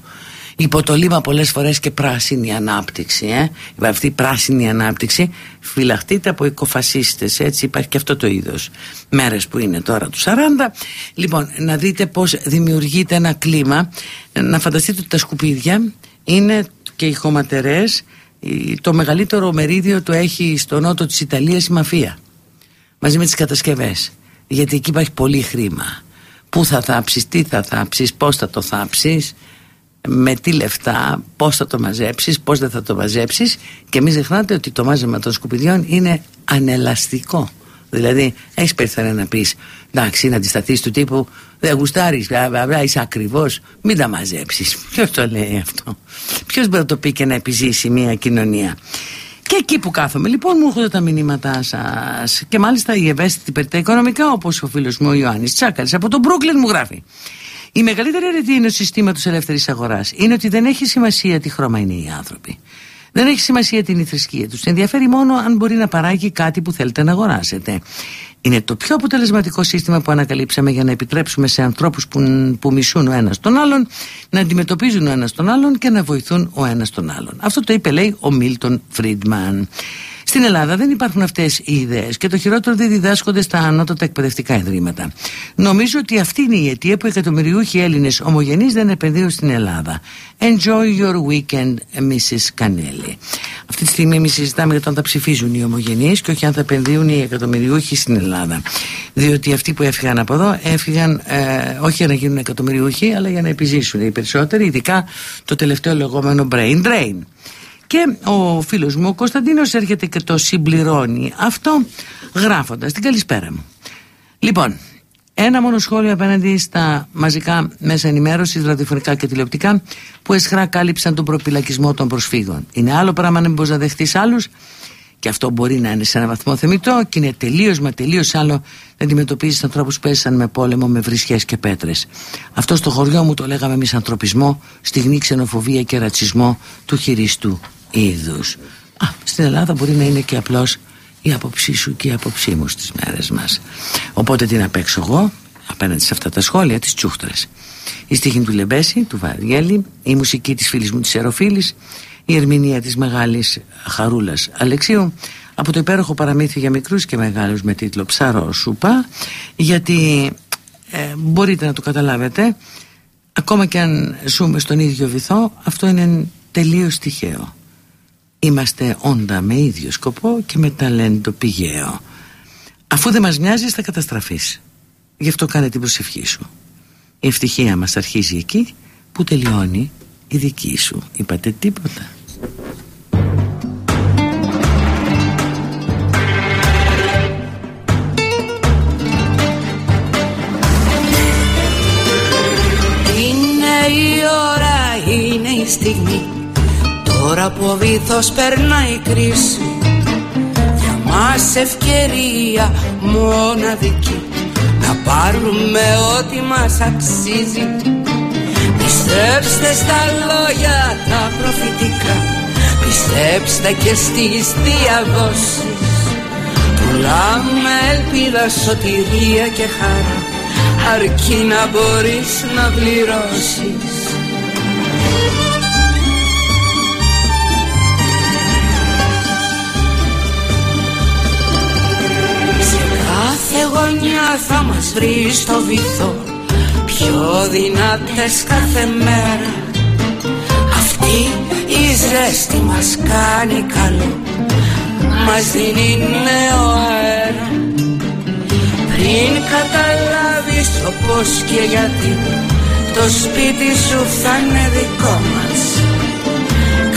Υποτολήμα πολλές φορές και πράσινη ανάπτυξη ε; αυτή η πράσινη ανάπτυξη φυλαχτείτε από οικοφασίστες έτσι υπάρχει και αυτό το είδος. Μέρες που είναι τώρα του 40 λοιπόν να δείτε πως δημιουργείται ένα κλίμα. Να φανταστείτε ότι τα σκουπίδια είναι και οι χωματερές το μεγαλύτερο μερίδιο το έχει στο νότο της Ιταλίας η μαφία μαζί με τις κατασκευές. Γιατί εκεί υπάρχει πολύ χρήμα. Πού θα θάψεις, τι θα θάψεις, πώς θα το θάψεις με τι λεφτά, πώς θα το μαζέψεις, πώς δεν θα το μαζέψεις και μην ξεχνάτε ότι το μάζεμα των σκουπιδιών είναι ανελαστικό. Δηλαδή, έχεις περιθώρια να πεις: Εντάξει, να αντισταθείς του τύπου Δεν γουστάρεις, βέβαια, είσαι ακριβώς, μην τα μαζέψεις. Ποιος το λέει αυτό; Ποιος μπορεί να το πει και να επιζήσει μια κοινωνία; Και εκεί που κάθομαι, λοιπόν, μου έρχονται τα μηνύματά σας. Και μάλιστα η ευαίσθητη περιτά οικονομικά, όπως ο φίλος μου ο Ιωάννης Τσάκαλης από τον Μπρούκλιν μου γράφει. Η μεγαλύτερη αρετή ενό συστήματο ελεύθερης αγοράς είναι ότι δεν έχει σημασία τι χρώμα είναι οι άνθρωποι. Δεν έχει σημασία την η θρησκεία τους. Ενδιαφέρει μόνο αν μπορεί να παράγει κάτι που θέλετε να αγοράσετε. Είναι το πιο αποτελεσματικό σύστημα που ανακαλύψαμε για να επιτρέψουμε σε ανθρώπους που, που μισούν ο ένας τον άλλον να αντιμετωπίζουν ο ένας τον άλλον και να βοηθούν ο ένας τον άλλον. Αυτό το είπε, λέει, ο Μίλτον Φρίντμαν. Στην Ελλάδα δεν υπάρχουν αυτές οι ιδέες και το χειρότερο δεν διδάσκονται στα ανώτατα εκπαιδευτικά ιδρύματα. Νομίζω ότι αυτή είναι η αιτία που εκατομμυριούχοι Έλληνες ομογενείς δεν επενδύουν στην Ελλάδα. Enjoy your weekend, Mrs. Κανέλη. Αυτή τη στιγμή εμείς συζητάμε για το αν θα ψηφίζουν οι ομογενείς και όχι αν θα επενδύουν οι εκατομμυριούχοι στην Ελλάδα. Διότι αυτοί που έφυγαν από εδώ έφυγαν ε, όχι για να γίνουν εκατομμυριούχοι, αλλά για να επιζήσουν οι περισσότεροι, ειδικά το τελευταίο λεγόμενο brain drain. Και ο φίλος μου ο Κωνσταντίνος έρχεται και το συμπληρώνει αυτό γράφοντας την καλησπέρα μου. Λοιπόν, ένα μόνο σχόλιο απέναντι στα μαζικά μέσα ενημέρωσης, ραδιοφωνικά και τηλεοπτικά, που εσχρά κάλυψαν τον προπυλακισμό των προσφύγων. Είναι άλλο πράγμα να μην μπορείς να δεχτείς άλλους, και αυτό μπορεί να είναι σε ένα βαθμό θεμητό, και είναι τελείως μα τελείως άλλο να αντιμετωπίζεις ανθρώπους που πέσαν με πόλεμο, με βρισχές και πέτρες. Αυτό στο χωριό μου το λέγαμε μισανθρωπισμό, στιγμή ξενοφοβία και ρατσισμό του χειριστού είδους. Α, στην Ελλάδα μπορεί να είναι και απλώς η άποψή σου και η άποψή μου στις μέρες μας. Οπότε τι να παίξω εγώ απέναντι σε αυτά τα σχόλια της Τσούχτρας η στίχη του Λεμπέση, του Βαριέλη η μουσική της φίλης μου της Εροφίλης η ερμηνεία της μεγάλης Χαρούλας Αλεξίου από το υπέροχο παραμύθι για μικρούς και μεγάλους με τίτλο Ψαρό Σούπα γιατί ε, μπορείτε να το καταλάβετε ακόμα και αν ζούμε στον ίδιο βυθό αυτό είναι τελείως τυχαίο Είμαστε όντα με ίδιο σκοπό και με ταλέντο πηγαίο. Αφού δεν μας μοιάζει θα καταστραφείς. Γι' αυτό κάνε την προσευχή σου. Η ευτυχία μας αρχίζει εκεί που τελειώνει η δική σου. Είπατε τίποτα. Είναι η ώρα, είναι η στιγμή Τώρα που ο βήθος περνάει κρίση Για μας ευκαιρία μοναδική. Να πάρουμε ό,τι μας αξίζει. Πιστέψτε στα λόγια τα προφητικά. Πιστέψτε και στις διαδόσεις. Πουλάμε ελπίδα, σωτηρία και χαρά. Αρκεί να μπορείς να πληρώσεις κάθε γωνιά θα μας βρει στο βυθό. Πιο δυνατές κάθε μέρα. Αυτή η ζέστη μας κάνει καλό. Μας δίνει νέο αέρα. Πριν καταλάβεις το πως και γιατί Το σπίτι σου θα είναι δικό μας.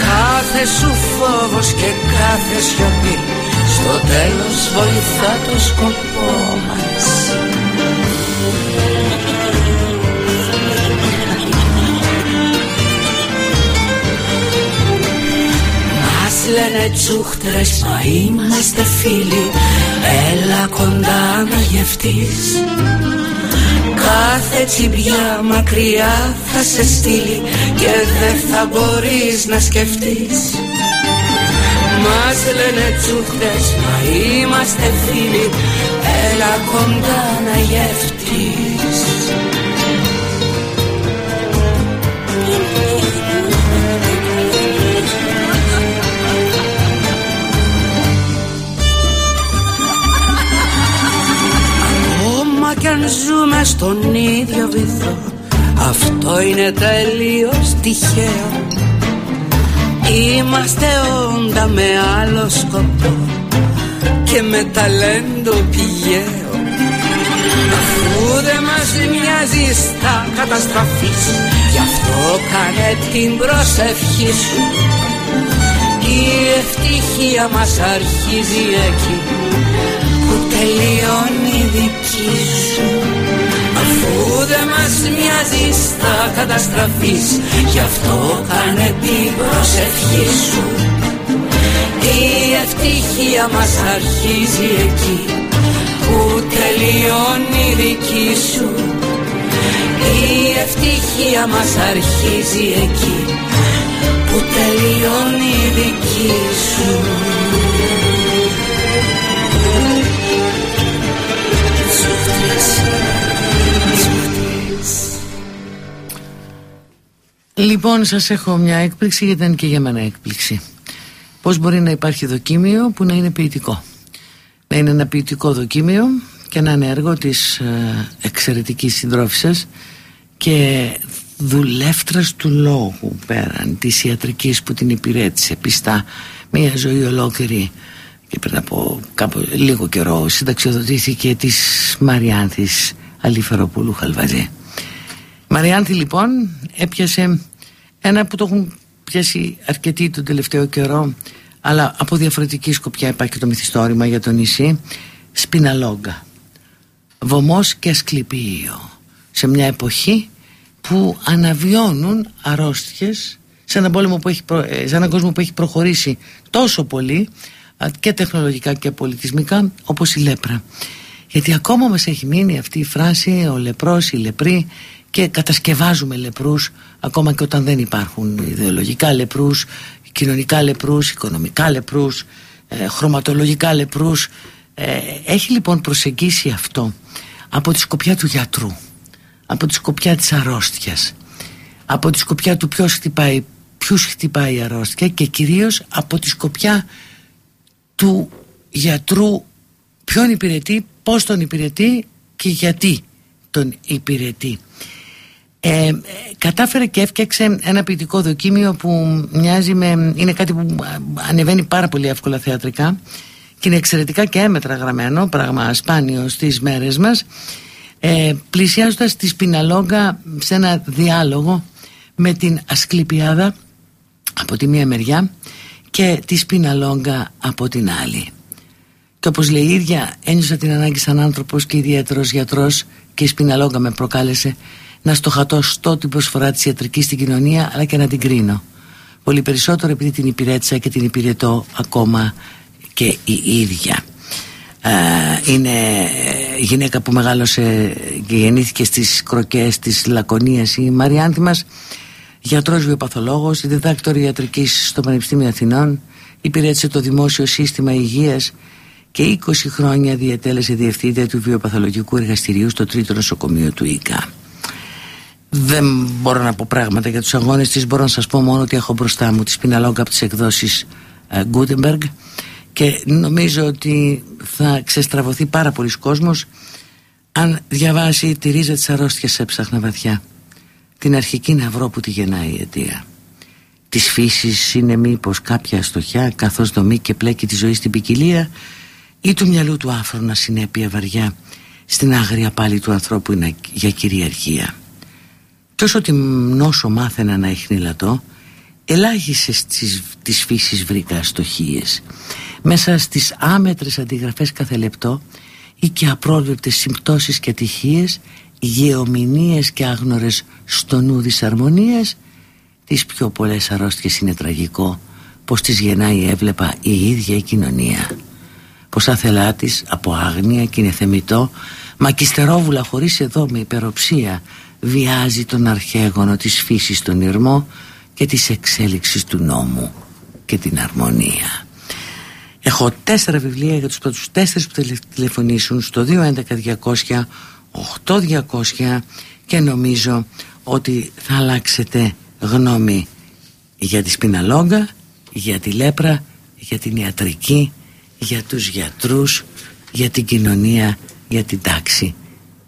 Κάθε σου φόβος και κάθε σιωπή στο τέλος βοηθά το σκοπό μας. Μας λένε τσούχτρες μα είμαστε φίλοι. Έλα κοντά να γευτείς. Κάθε τσιμπιά μακριά θα σε στείλει Και δεν θα μπορείς να σκεφτείς μας λένε τσούχτες μα είμαστε φίλοι. Έλα κοντά να γευτείς. Ακόμα κι αν ζούμε στον ίδιο βυθό Αυτό είναι τελείως τυχαίο. Είμαστε όντα με άλλο σκοπό Και με ταλέντο πηγαίο. Αφού δεν μας μοιάζει στα καταστραφής Γι' αυτό κάνε την προσευχή σου. Η ευτυχία μας αρχίζει εκεί Που τελειώνει η δική σου Αφού δεν μας μοιάζει στα καταστραφής Γι' αυτό κάνε την προσευχή σου. Η ευτυχία μας αρχίζει εκεί Που τελειώνει η δική σου. Η ευτυχία μας αρχίζει εκεί Που τελειώνει η δική σου Λοιπόν, σας έχω μια έκπληξη γιατί ήταν και για μένα έκπληξη. Πώς μπορεί να υπάρχει δοκίμιο που να είναι ποιητικό; Να είναι ένα ποιητικό δοκίμιο και να είναι έργο της ε, εξαιρετικής συντρόφισσας και δουλεύτρας του λόγου πέραν της ιατρικής που την υπηρέτησε πιστά μια ζωή ολόκληρη και πριν από κάπου, λίγο καιρό συνταξιοδοτήθηκε της Μαριάνθης Αλίφεροπούλου Χαλβαζή. Μαριάνθη λοιπόν έπιασε ένα που το έχουν πιάσει αρκετοί τον τελευταίο καιρό αλλά από διαφορετική σκοπιά υπάρχει και το μυθιστόρημα για το νησί. Σπιναλόγκα. Βομός και Ασκληπείο σε μια εποχή που αναβιώνουν αρρώστιες σε έναν, πόλεμο που έχει, ε, σε έναν κόσμο που έχει προχωρήσει τόσο πολύ και τεχνολογικά και πολιτισμικά όπως η λέπρα. Γιατί ακόμα μας έχει μείνει αυτή η φράση ο λεπρός, η λεπρή και κατασκευάζουμε λεπρούς ακόμα και όταν δεν υπάρχουν ιδεολογικά λεπρούς, κοινωνικά λεπρούς, οικονομικά λεπρούς, ε, χρωματολογικά λεπρούς. Ε, έχει λοιπόν προσεγγίσει αυτό από τη σκοπιά του γιατρού, από τη σκοπιά της αρρώστιας, από τη σκοπιά του ποιος χτυπάει, ποιους χτυπάει η αρρώστια και κυρίως από τη σκοπιά του γιατρού ποιον υπηρετεί, πώς τον υπηρετεί και γιατί τον υπηρετεί. Ε, κατάφερε και έφτιαξε ένα ποιητικό δοκίμιο που μοιάζει με είναι κάτι που ανεβαίνει πάρα πολύ εύκολα θεατρικά και είναι εξαιρετικά και έμετρα γραμμένο πράγμα σπάνιο στις μέρες μας ε, πλησιάζοντας τη Σπιναλόγκα σε ένα διάλογο με την Ασκληπιάδα από τη μία μεριά και τη Σπιναλόγκα από την άλλη. Και όπως λέει η ίδια ένιωσα την ανάγκη σαν άνθρωπος και ιδιαίτερος γιατρός και η Σπιναλόγκα με προκάλεσε να στοχατώ την προσφορά της ιατρικής στην κοινωνία αλλά και να την κρίνω. Πολύ περισσότερο επειδή την υπηρέτησα και την υπηρετώ ακόμα και η ίδια. Είναι γυναίκα που μεγάλωσε και γεννήθηκε στις κροκές της Λακωνίας η Μαριάνθη μας. Γιατρός βιοπαθολόγος διδάκτορ ιατρικής στο Πανεπιστήμιο Αθηνών. Υπηρέτησε το δημόσιο σύστημα υγείας και 20 χρόνια διατέλεσε διευθύντρια του βιοπαθολογικού εργαστηρίου στο τρίτο νοσοκομείο του ΙΚΑ δεν μπορώ να πω πράγματα για τους αγώνες της. Μπορώ να σας πω μόνο ότι έχω μπροστά μου τη σπιναλόγκα από τις εκδόσεις Gutenberg. Και νομίζω ότι θα ξεστραβωθεί πάρα πολλοί κόσμος. Αν διαβάσει τη ρίζα της αρρώστιας έψαχνα βαθιά. Την αρχική νευρό που τη γεννάει η αιτία. Της φύσης είναι μήπως κάποια αστοχιά καθώς δομεί και πλέκει τη ζωή στην ποικιλία ή του μυαλού του άφρονα συνέπεια βαριά στην άγρια πάλι του ανθρώπου είναι για κυριαρχία Τόσο ότι νόσο μάθαινα να εχνηλατώ ελάχιστες της, της φύσης βρήκα αστοχίες. Μέσα στις άμετρες αντιγραφές κάθε λεπτό ή και απρόβλεπτες συμπτώσεις και ατυχίες γεωμηνίες και άγνορες στο νου δυσαρμονίες τις πιο πολλές αρρώστιες είναι τραγικό πως τις γεννάει έβλεπα η ίδια η κοινωνία. Πως άθελά της από άγνοια και είναι θεμητό μα κι χωρίς εδώ με υπεροψία βιάζει τον αρχαίγωνο της φύσης τον ήρμο και της εξέλιξης του νόμου και την αρμονία. Έχω τέσσερα βιβλία για τους πρώτους τέσσερις που τηλεφωνήσουν στο 211-200 8200 και νομίζω ότι θα αλλάξετε γνώμη για τη σπιναλόγκα, για τη λέπρα, για την ιατρική, για τους γιατρούς, για την κοινωνία, για την τάξη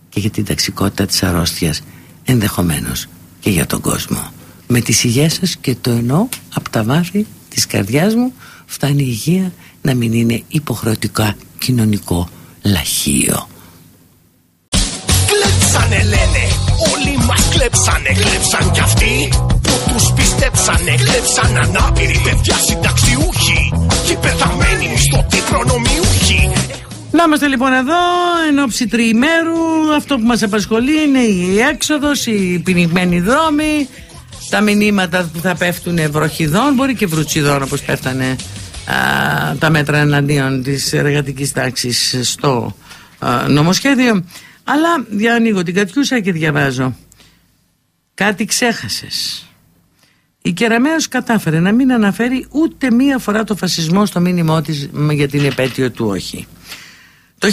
και για την ταξικότητα της αρρώστιας ενδεχομένως και για τον κόσμο. Με τις υγείες σας και το εννοώ από τα βάθη της καρδιάς μου φτάνει η υγεία να μην είναι υποχρεωτικά κοινωνικό λαχείο. Κλέψανε λένε, όλοι μας κλέψανε, κλέψαν κι αυτοί που τους πιστέψανε, κλέψαν ανάπηροι παιδιά συνταξιούχοι και πεθαμένοι μισθωτοί προνομιούχοι. Να είμαστε λοιπόν εδώ εν ώψη τριημέρου. Αυτό που μας απασχολεί είναι η έξοδος, οι πυνηγμένοι δρόμοι Τα μηνύματα που θα πέφτουν βροχιδών. Μπορεί και βρουτσιδών όπως πέφτανε α, τα μέτρα εναντίον της εργατικής τάξης στο α, νομοσχέδιο. Αλλά διανοίγω την κατιούσα και διαβάζω. Κάτι ξέχασες. Η Κεραμέως κατάφερε να μην αναφέρει ούτε μία φορά το φασισμό στο μήνυμό της για την επέτειο του όχι. Το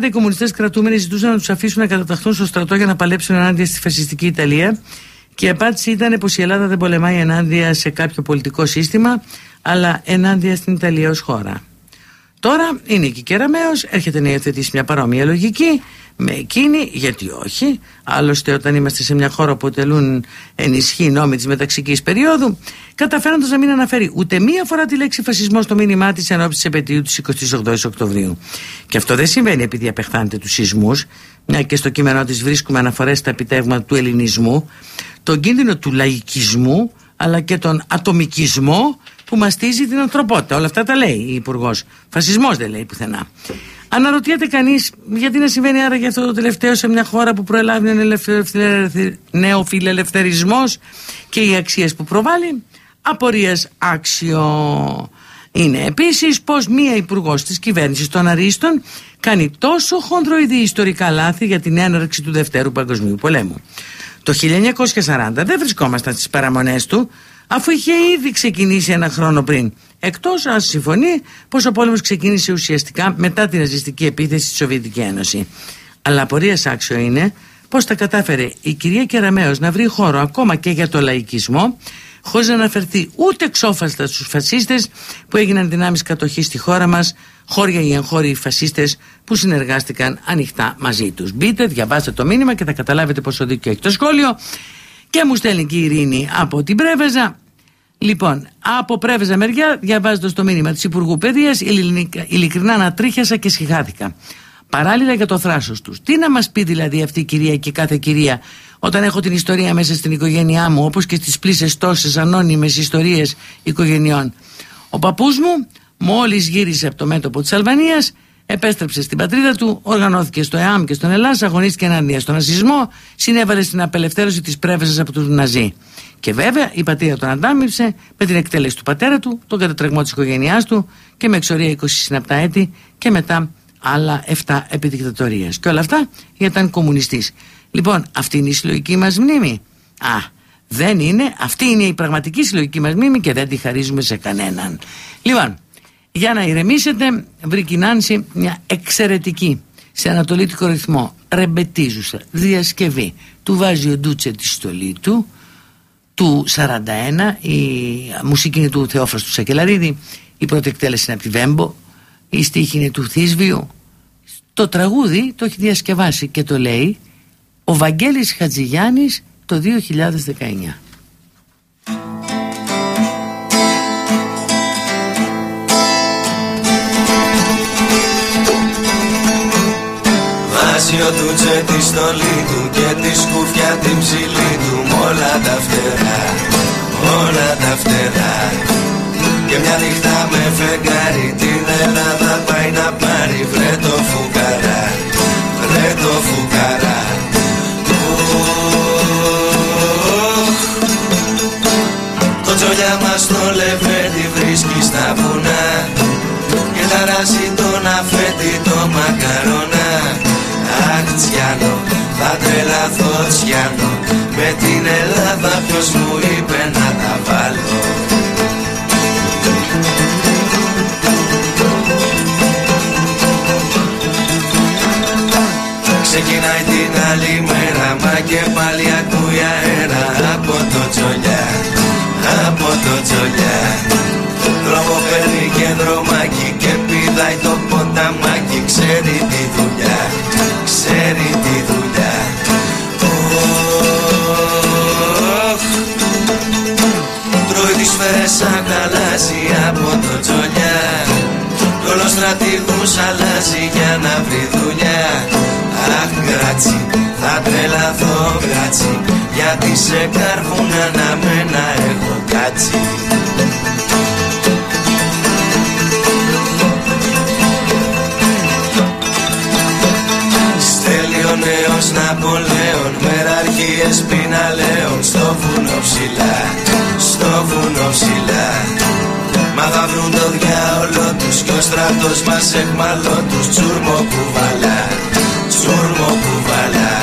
1940 οι κομμουνιστές κρατούμενοι ζητούσαν να τους αφήσουν να καταταχθούν στο στρατό για να παλέψουν ενάντια στη φασιστική Ιταλία και η απάντηση ήταν πως η Ελλάδα δεν πολεμάει ενάντια σε κάποιο πολιτικό σύστημα, αλλά ενάντια στην Ιταλία ως χώρα. Τώρα η Νίκη Κεραμέως έρχεται να υιοθετήσει μια παρόμοια λογική με εκείνη, γιατί όχι. Άλλωστε, όταν είμαστε σε μια χώρα που τελούν ενισχύ νόμοι της μεταξικής περίοδου, καταφέροντας να μην αναφέρει ούτε μία φορά τη λέξη φασισμό στο μήνυμά της ενώπισης τη επαιτίου της 28 Οκτωβρίου. Και αυτό δεν συμβαίνει επειδή απεχθάνεται τους σεισμούς, μια και στο κείμενό της βρίσκουμε αναφορές στα επιτεύγματα του ελληνισμού, τον κίνδυνο του λαϊκισμού, αλλά και τον ατομικισμό που μαστίζει την ανθρωπότητα. Όλα αυτά τα λέει η Υπουργός. Φασισμός δεν λέει πουθενά. Αναρωτιέται κανείς γιατί να συμβαίνει άρα για αυτό το τελευταίο σε μια χώρα που προελάβει ο νεοφιλελευθερισμός και οι αξίες που προβάλλει; Απορίας άξιο. Είναι επίσης πως μία υπουργός της κυβέρνησης των Αρίστων κάνει τόσο χοντροειδή ιστορικά λάθη για την έναρξη του Δευτέρου Παγκοσμίου Πολέμου. Το 1940 δεν βρισκόμασταν στις παραμονές του, αφού είχε ήδη ξεκινήσει ένα χρόνο πριν. Εκτός αν συμφωνεί πως ο πόλεμος ξεκίνησε ουσιαστικά μετά την ναζιστική επίθεση στη Σοβιετική Ένωση. Αλλά απορίας άξιο είναι πώ τα κατάφερε η κυρία Κεραμέως να βρει χώρο ακόμα και για το λαϊκισμό, χωρίς να αναφερθεί ούτε εξόφαστα στους φασίστες που έγιναν δυνάμεις κατοχής στη χώρα μας, χώρια ή εγχώριοι φασίστες που συνεργάστηκαν ανοιχτά μαζί τους. Μπείτε, διαβάστε το μήνυμα και θα καταλάβετε πόσο δίκιο έχει το σχόλιο. Και μου στέλνει και η Ειρήνη από την Πρέβεζα. Λοιπόν, από Πρέβεζα μεριά, διαβάζοντας το μήνυμα της Υπουργού Παιδείας, ειλικρινά ανατρίχιασα και σχηθάθηκα. Παράλληλα για το θράσος τους. Τι να μας πει δηλαδή αυτή η κυρία και κάθε κυρία, όταν έχω την ιστορία μέσα στην οικογένειά μου, όπως και στις πλήσες τόσες ανώνυμες ιστορίες οικογενειών. Ο παππούς μου, μόλις γύρισε από το μέτωπο της Αλβανίας, επέστρεψε στην πατρίδα του, οργανώθηκε στο ΕΑΜ και στον Ελλάδα, αγωνίστηκε ενάντια στον ναζισμό, συνέβαλε στην απελευθέρωση της Πρέβεζας από τους Ναζί. Και βέβαια η πατρίδα τον αντάμυψε με την εκτέλεση του πατέρα του, τον κατατρεγμό της οικογένειάς του και με εξορία 20 συναπτά έτη και μετά άλλα 7 επιδικτατορίε. Και όλα αυτά γιατί ήταν κομμουνιστής. Λοιπόν, αυτή είναι η συλλογική μας μνήμη. Α, δεν είναι. Αυτή είναι η πραγματική συλλογική μας μνήμη και δεν τη χαρίζουμε σε κανέναν. Λοιπόν, για να ηρεμήσετε, βρήκε η Νάνση μια εξαιρετική σε ανατολίτικο ρυθμό, ρεμπετίζουσα διασκευή. Του βάζει ο Ντούτσε τη στολή του, του 41 η μουσική είναι του Θεόφραστου Σακελαρίδη η πρώτη εκτέλεση είναι από τη Βέμπο η στίχη είναι του Θίσβιου το τραγούδι το έχει διασκευάσει και το λέει ο Βαγγέλης Χατζηγιάννης το 2019 Βάζει ο Τούτσε τη στολή του και τη σκούφια την ψηλή του. Όλα τα φτερά, όλα τα φτερά. Και μια νύχτα με φεγγάρι την Ελλάδα πάει να πάρει. Βρε το αλλάζει για να βρει δουλειά Αχ γκράτσι θα τρελαθώ γκράτσι Γιατί σε καρβούν αναμένα έχω κάτσι ο νέος Ναπολέων Μεραρχίες πιναλέων Στο βουνό ψηλά, στο βουνό ψηλά Μα θα βρουν το διάολο τους Κι ο στρατός μας εχμαλώ τους Τσούρμο κουβαλά, τσούρμο κουβαλά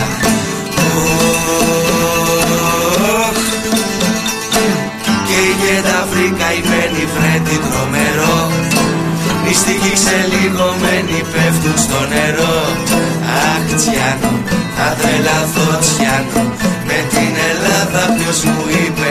Και η γέτα βρήκαημένη βρέτη τρομερό Μυστικοί ξελιγωμένοι πέφτουν στο νερό. Αχ Τσιάνο, θα τρελαθώ Τσιάνο. Με την Ελλάδα ποιος μου είπε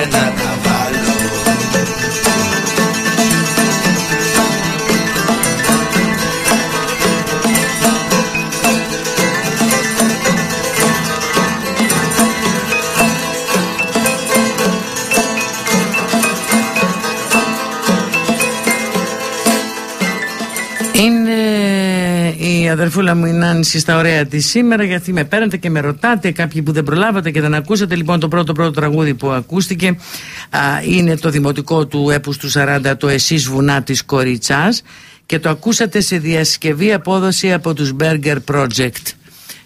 αδερφούλα μου η Νάνση στα ωραία της σήμερα γιατί με παίρνετε και με ρωτάτε κάποιοι που δεν προλάβατε και δεν ακούσατε. Λοιπόν το πρώτο πρώτο τραγούδι που ακούστηκε α, είναι το δημοτικό του έπους του 40 το «Εσείς βουνά της Κοριτσάς» και το ακούσατε σε διασκευή απόδοση από τους Burger Project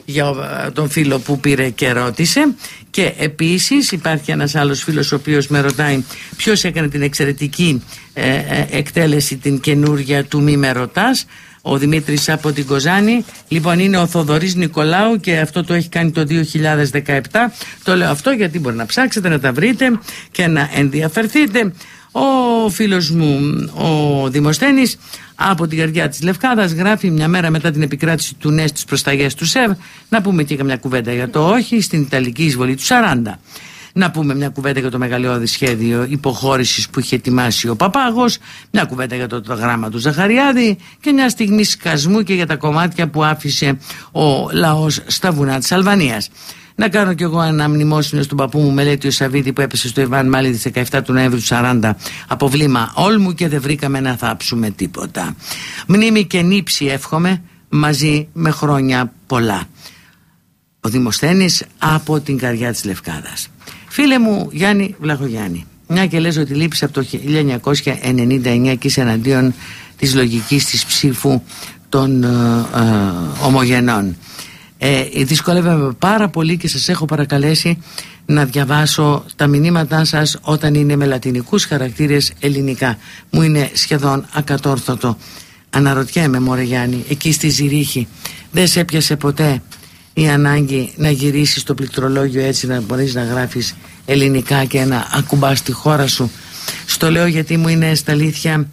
για τον φίλο που πήρε και ρώτησε. Και επίσης υπάρχει ένας άλλος φίλος ο οποίος με ρωτάει ποιος έκανε την εξαιρετική ε, ε, εκτέλεση την καινούργια του μη με ρωτάς ο Δημήτρης από την Κοζάνη. Λοιπόν είναι ο Θοδωρής Νικολάου και αυτό το έχει κάνει το 2017 το λέω αυτό γιατί μπορεί να ψάξετε να τα βρείτε και να ενδιαφερθείτε. Ο φίλος μου ο Δημοσθένης από την καρδιά της Λευκάδας γράφει μια μέρα μετά την επικράτηση του ΝΕΣ στις προσταγές του ΣΕΒ να πούμε και καμιά κουβέντα για το όχι στην Ιταλική εισβολή του 40 να πούμε μια κουβέντα για το μεγαλειώδη σχέδιο υποχώρησης που είχε ετοιμάσει ο Παπάγος, μια κουβέντα για το, γράμμα του Ζαχαριάδη και μια στιγμή σκασμού και για τα κομμάτια που άφησε ο λαός στα βουνά της Αλβανίας. Να κάνω κι εγώ ένα μνημόσυνο στον παππού μου Μελέτιο Σαββίδη που έπεσε στο Ιβάν Μάλι 17 του Νοέμβρη του 40 από βλήμα όλμου και δεν βρήκαμε να θάψουμε τίποτα. Μνήμη και νύψη εύχομαι μαζί με χρόνια πολλά. Ο Δημοσθένης από την καρδιά της Λευκάδας. Φίλε μου Γιάννη Βλαχογιάννη, μια και λες ότι λείπεις από το 1999 και είσαι εναντίον της λογικής της ψήφου των ε, ε, ομογενών. Ε, δυσκολεύομαι πάρα πολύ και σας έχω παρακαλέσει να διαβάσω τα μηνύματά σας όταν είναι με λατινικούς χαρακτήρες ελληνικά. Μου είναι σχεδόν ακατόρθωτο. Αναρωτιέμαι μωρέ Γιάννη, εκεί στη Ζηρίχη δεν σε έπιασε ποτέ η ανάγκη να γυρίσεις το πληκτρολόγιο έτσι να μπορείς να γράφεις ελληνικά και να ακουμπάς τη χώρα σου. Στο λέω γιατί μου είναι στα αλήθεια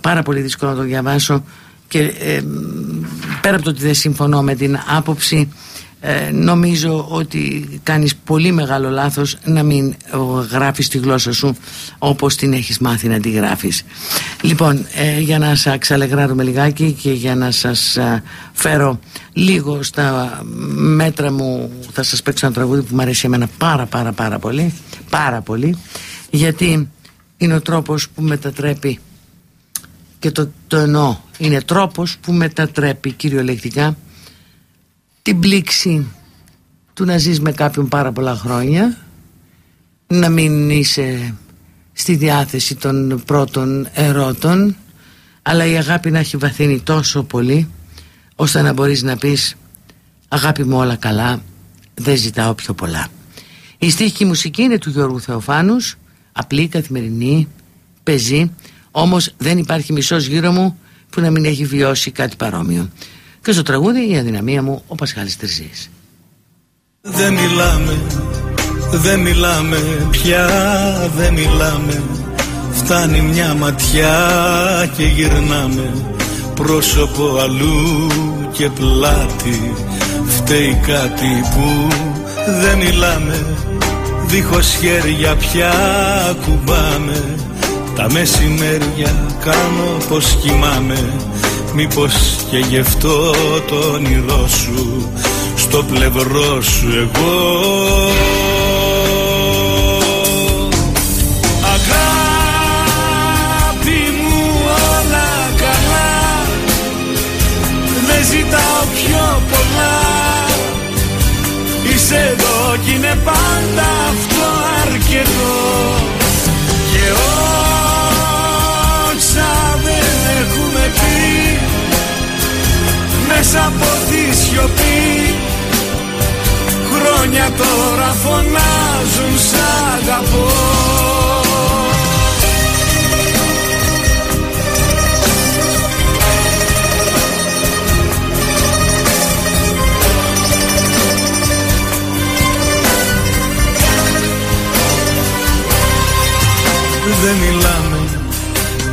πάρα πολύ δύσκολο να το διαβάσω και ε, πέρα από το ότι δεν συμφωνώ με την άποψη ε, νομίζω ότι κάνεις πολύ μεγάλο λάθος να μην γράφεις τη γλώσσα σου όπως την έχεις μάθει να τη γράφεις. Λοιπόν ε, για να σας ξαλεγράρουμε λιγάκι και για να σας φέρω λίγο στα μέτρα μου θα σας παίξω ένα τραγούδι που μου αρέσει εμένα πάρα πάρα πάρα πολύ πάρα πολύ γιατί είναι ο τρόπος που μετατρέπει και το, το εννοώ είναι τρόπος που μετατρέπει κυριολεκτικά την πλήξη του να ζεις με κάποιον πάρα πολλά χρόνια να μην είσαι στη διάθεση των πρώτων ερώτων αλλά η αγάπη να έχει βαθύνει τόσο πολύ ώστε να μπορείς να πεις αγάπη μου όλα καλά δεν ζητάω πιο πολλά η στίχη μουσική είναι του Γιώργου Θεοφάνους απλή, καθημερινή, πεζή όμως δεν υπάρχει μισός γύρω μου που να μην έχει βιώσει κάτι παρόμοιο και στο τραγούδι η αδυναμία μου ο Πασχάλης Τερζής. Δεν μιλάμε, δεν μιλάμε πια δεν μιλάμε. Φτάνει μια ματιά και γυρνάμε. Πρόσωπο αλλού και πλάτη φταίει κάτι που δεν μιλάμε. Δίχως χέρια πια κουμπάμε. Τα μεσημέρια κάνω πως κοιμάμαι Μήπως και γι' αυτό το όνειρό σου Στο πλευρό σου εγώ. Αγάπη μου όλα καλά. Ζητάω πιο πολλά. Είσαι εδώ κι είναι πάντα αυτό αρκετό Μέσα από τη σιωπή. Χρόνια τώρα φωνάζουν σ' αγαπώ. Δεν μιλάμε.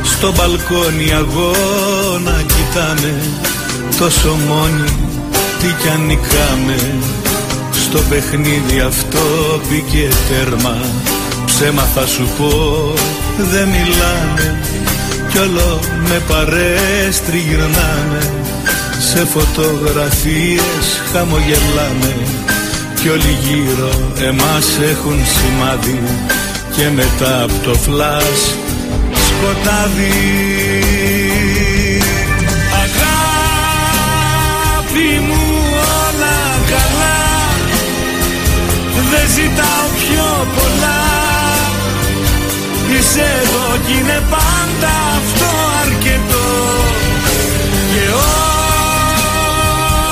Στο μπαλκόνι αγώνα κοιτάμε Τόσο μόνοι τι κι αν νικάμε. Στο παιχνίδι αυτό μπήκε τέρμα. Ψέμα θα σου πω δεν μιλάμε. Κι όλο με παρές τριγυρνάμε Σε φωτογραφίες χαμογελάμε. Κι όλοι γύρω εμάς έχουν σημάδι. Και μετά από το φλάς σκοτάδι δεν ζητάω πιο πολλά. Είσαι εδώ κι είναι πάντα αυτό αρκετό. Και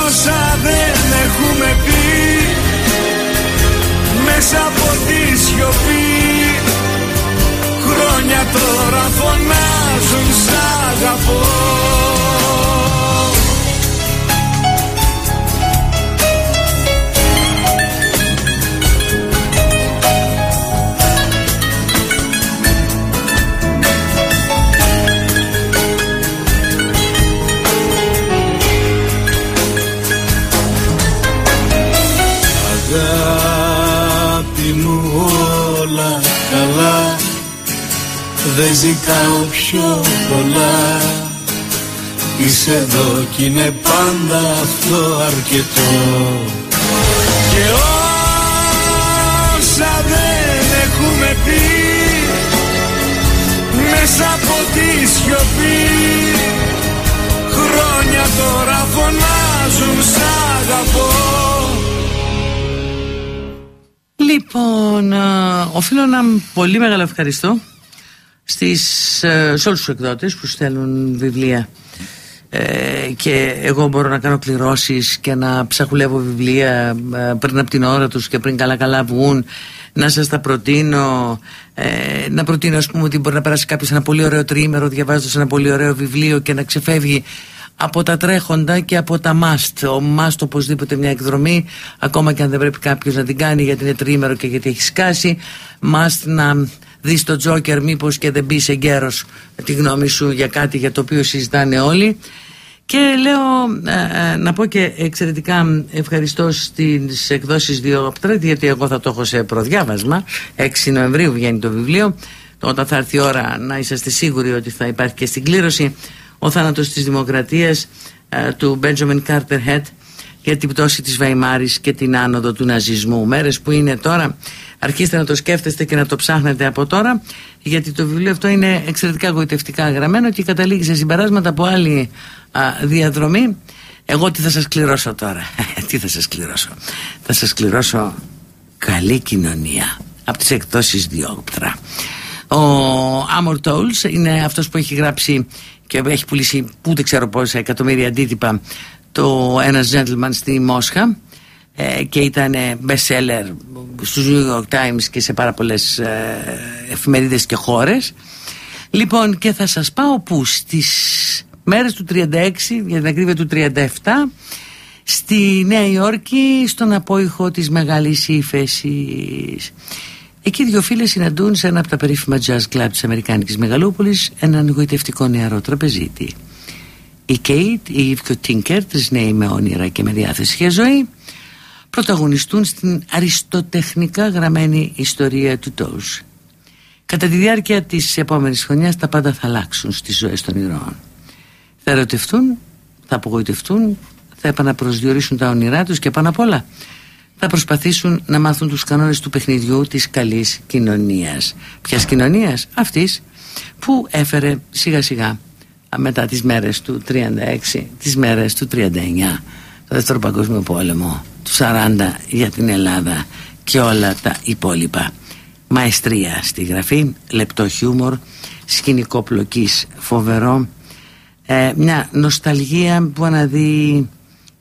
όσα δεν έχουμε πει μέσα από τη σιωπή Χρόνια τώρα φωνάζουν σ' αγαπώ δεν ζητάω πιο πολλά. Είσαι εδώ κι είναι πάντα αυτό αρκετό. Και όσα δεν έχουμε πει Μέσα από τη σιωπή Χρόνια τώρα φωνάζουν σ' αγαπώ. Λοιπόν, οφείλω να πολύ μεγάλο ευχαριστώ στις, ε, σε όλους τους εκδότες που στέλνουν βιβλία ε, και εγώ μπορώ να κάνω κληρώσεις και να ψαχουλεύω βιβλία ε, πριν από την ώρα τους και πριν καλά καλά βγουν να σας τα προτείνω ε, να προτείνω ας πούμε ότι μπορεί να περάσει κάποιος ένα πολύ ωραίο τρίμερο διαβάζοντας ένα πολύ ωραίο βιβλίο και να ξεφεύγει από τα τρέχοντα και από τα must. Ο must οπωσδήποτε μια εκδρομή, ακόμα και αν δεν πρέπει κάποιος να την κάνει γιατί είναι τρίμερο και γιατί έχει σκάσει. Must να δεις το Τζόκερ, μήπως και δεν μπει σε γέρος. Τη γνώμη σου για κάτι για το οποίο συζητάνε όλοι. Και λέω ε, ε, να πω και εξαιρετικά ευχαριστώς στις εκδόσεις Διόπτρα γιατί εγώ θα το έχω σε προδιάβασμα. 6 Νοεμβρίου βγαίνει το βιβλίο. Όταν θα έρθει η ώρα να είσαστε σίγουροι ότι θα υπάρχει και στην κλήρωση ο θάνατος της δημοκρατίας ε, του Benjamin Carter Head για την πτώση της Βαϊμάρης και την άνοδο του ναζισμού. Μέρες που είναι τώρα αρχίστε να το σκέφτεστε και να το ψάχνετε από τώρα γιατί το βιβλίο αυτό είναι εξαιρετικά γοητευτικά γραμμένο και καταλήγει σε συμπεράσματα από άλλη διαδρομή. Εγώ τι θα σας κληρώσω τώρα; Τι θα σας κληρώσω; Θα σας κληρώσω καλή κοινωνία από τις εκδόσεις Διόπτρα. Ο Άμορ Τόλς είναι αυτός που έχει γράψει και έχει πουλήσει που δεν ξέρω πόσα εκατομμύρια αντίτυπα το ένας gentleman στη Μόσχα ε, και ήταν best seller στους New York Times και σε πάρα πολλές ε, εφημερίδες και χώρες λοιπόν και θα σας πάω που στις μέρες του 36 για την ακρίβεια του 37 στη Νέα Υόρκη στον απόϊχο της Μεγάλης Ήφεσης Εκεί δύο φίλες συναντούν σε ένα από τα περίφημα jazz club της Αμερικάνικης Μεγαλούπολη έναν γοητευτικό νεαρό τραπεζίτη. Η Κέιτ, η Ιβ και ο Τίνκερ, τρει νέοι με όνειρα και με διάθεση για ζωή, πρωταγωνιστούν στην αριστοτεχνικά γραμμένη ιστορία του Τόους. Κατά τη διάρκεια της επόμενης χρονιάς τα πάντα θα αλλάξουν στις ζωές των ηρώων. Θα ερωτευτούν, θα απογοητευτούν, θα επαναπροσδιορίσουν τα όνειρά τους και πάνω απ' όλα θα προσπαθήσουν να μάθουν τους κανόνες του παιχνιδιού της καλής κοινωνίας. Ποιας κοινωνίας; Αυτής που έφερε σιγά σιγά μετά τις μέρες του 36, τις μέρες του 39 δεύτερο παγκόσμιο πόλεμο του 40 για την Ελλάδα και όλα τα υπόλοιπα. Μαεστρία στη γραφή λεπτό χιούμορ σκηνικό πλοκής φοβερό ε, μια νοσταλγία που αναδεί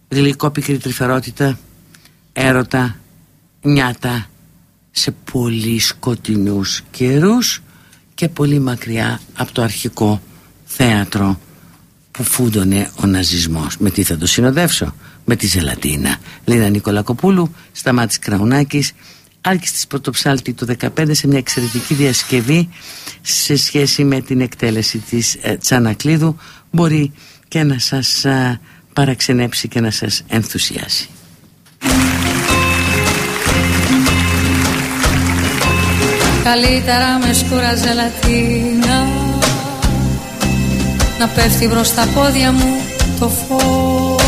γλυκόπικρη τρυφερότητα έρωτα νιάτα σε πολύ σκοτεινούς καιρούς και πολύ μακριά από το αρχικό θέατρο που φούντωνε ο ναζισμός. Με τι θα το συνοδεύσω; Με τη Ζελατίνα. Λίνα Νικολακοπούλου Σταμάτης Κραουνάκης Άλκης της Πρωτοψάλτη του 15 σε μια εξαιρετική διασκευή σε σχέση με την εκτέλεση της ε, Τσανακλείδου. Μπορεί και να σας ε, παραξενέψει και να σας ενθουσιάσει. Καλύτερα με σκούρα ζελατίνα Να πέφτει μπρος τα πόδια μου το φως.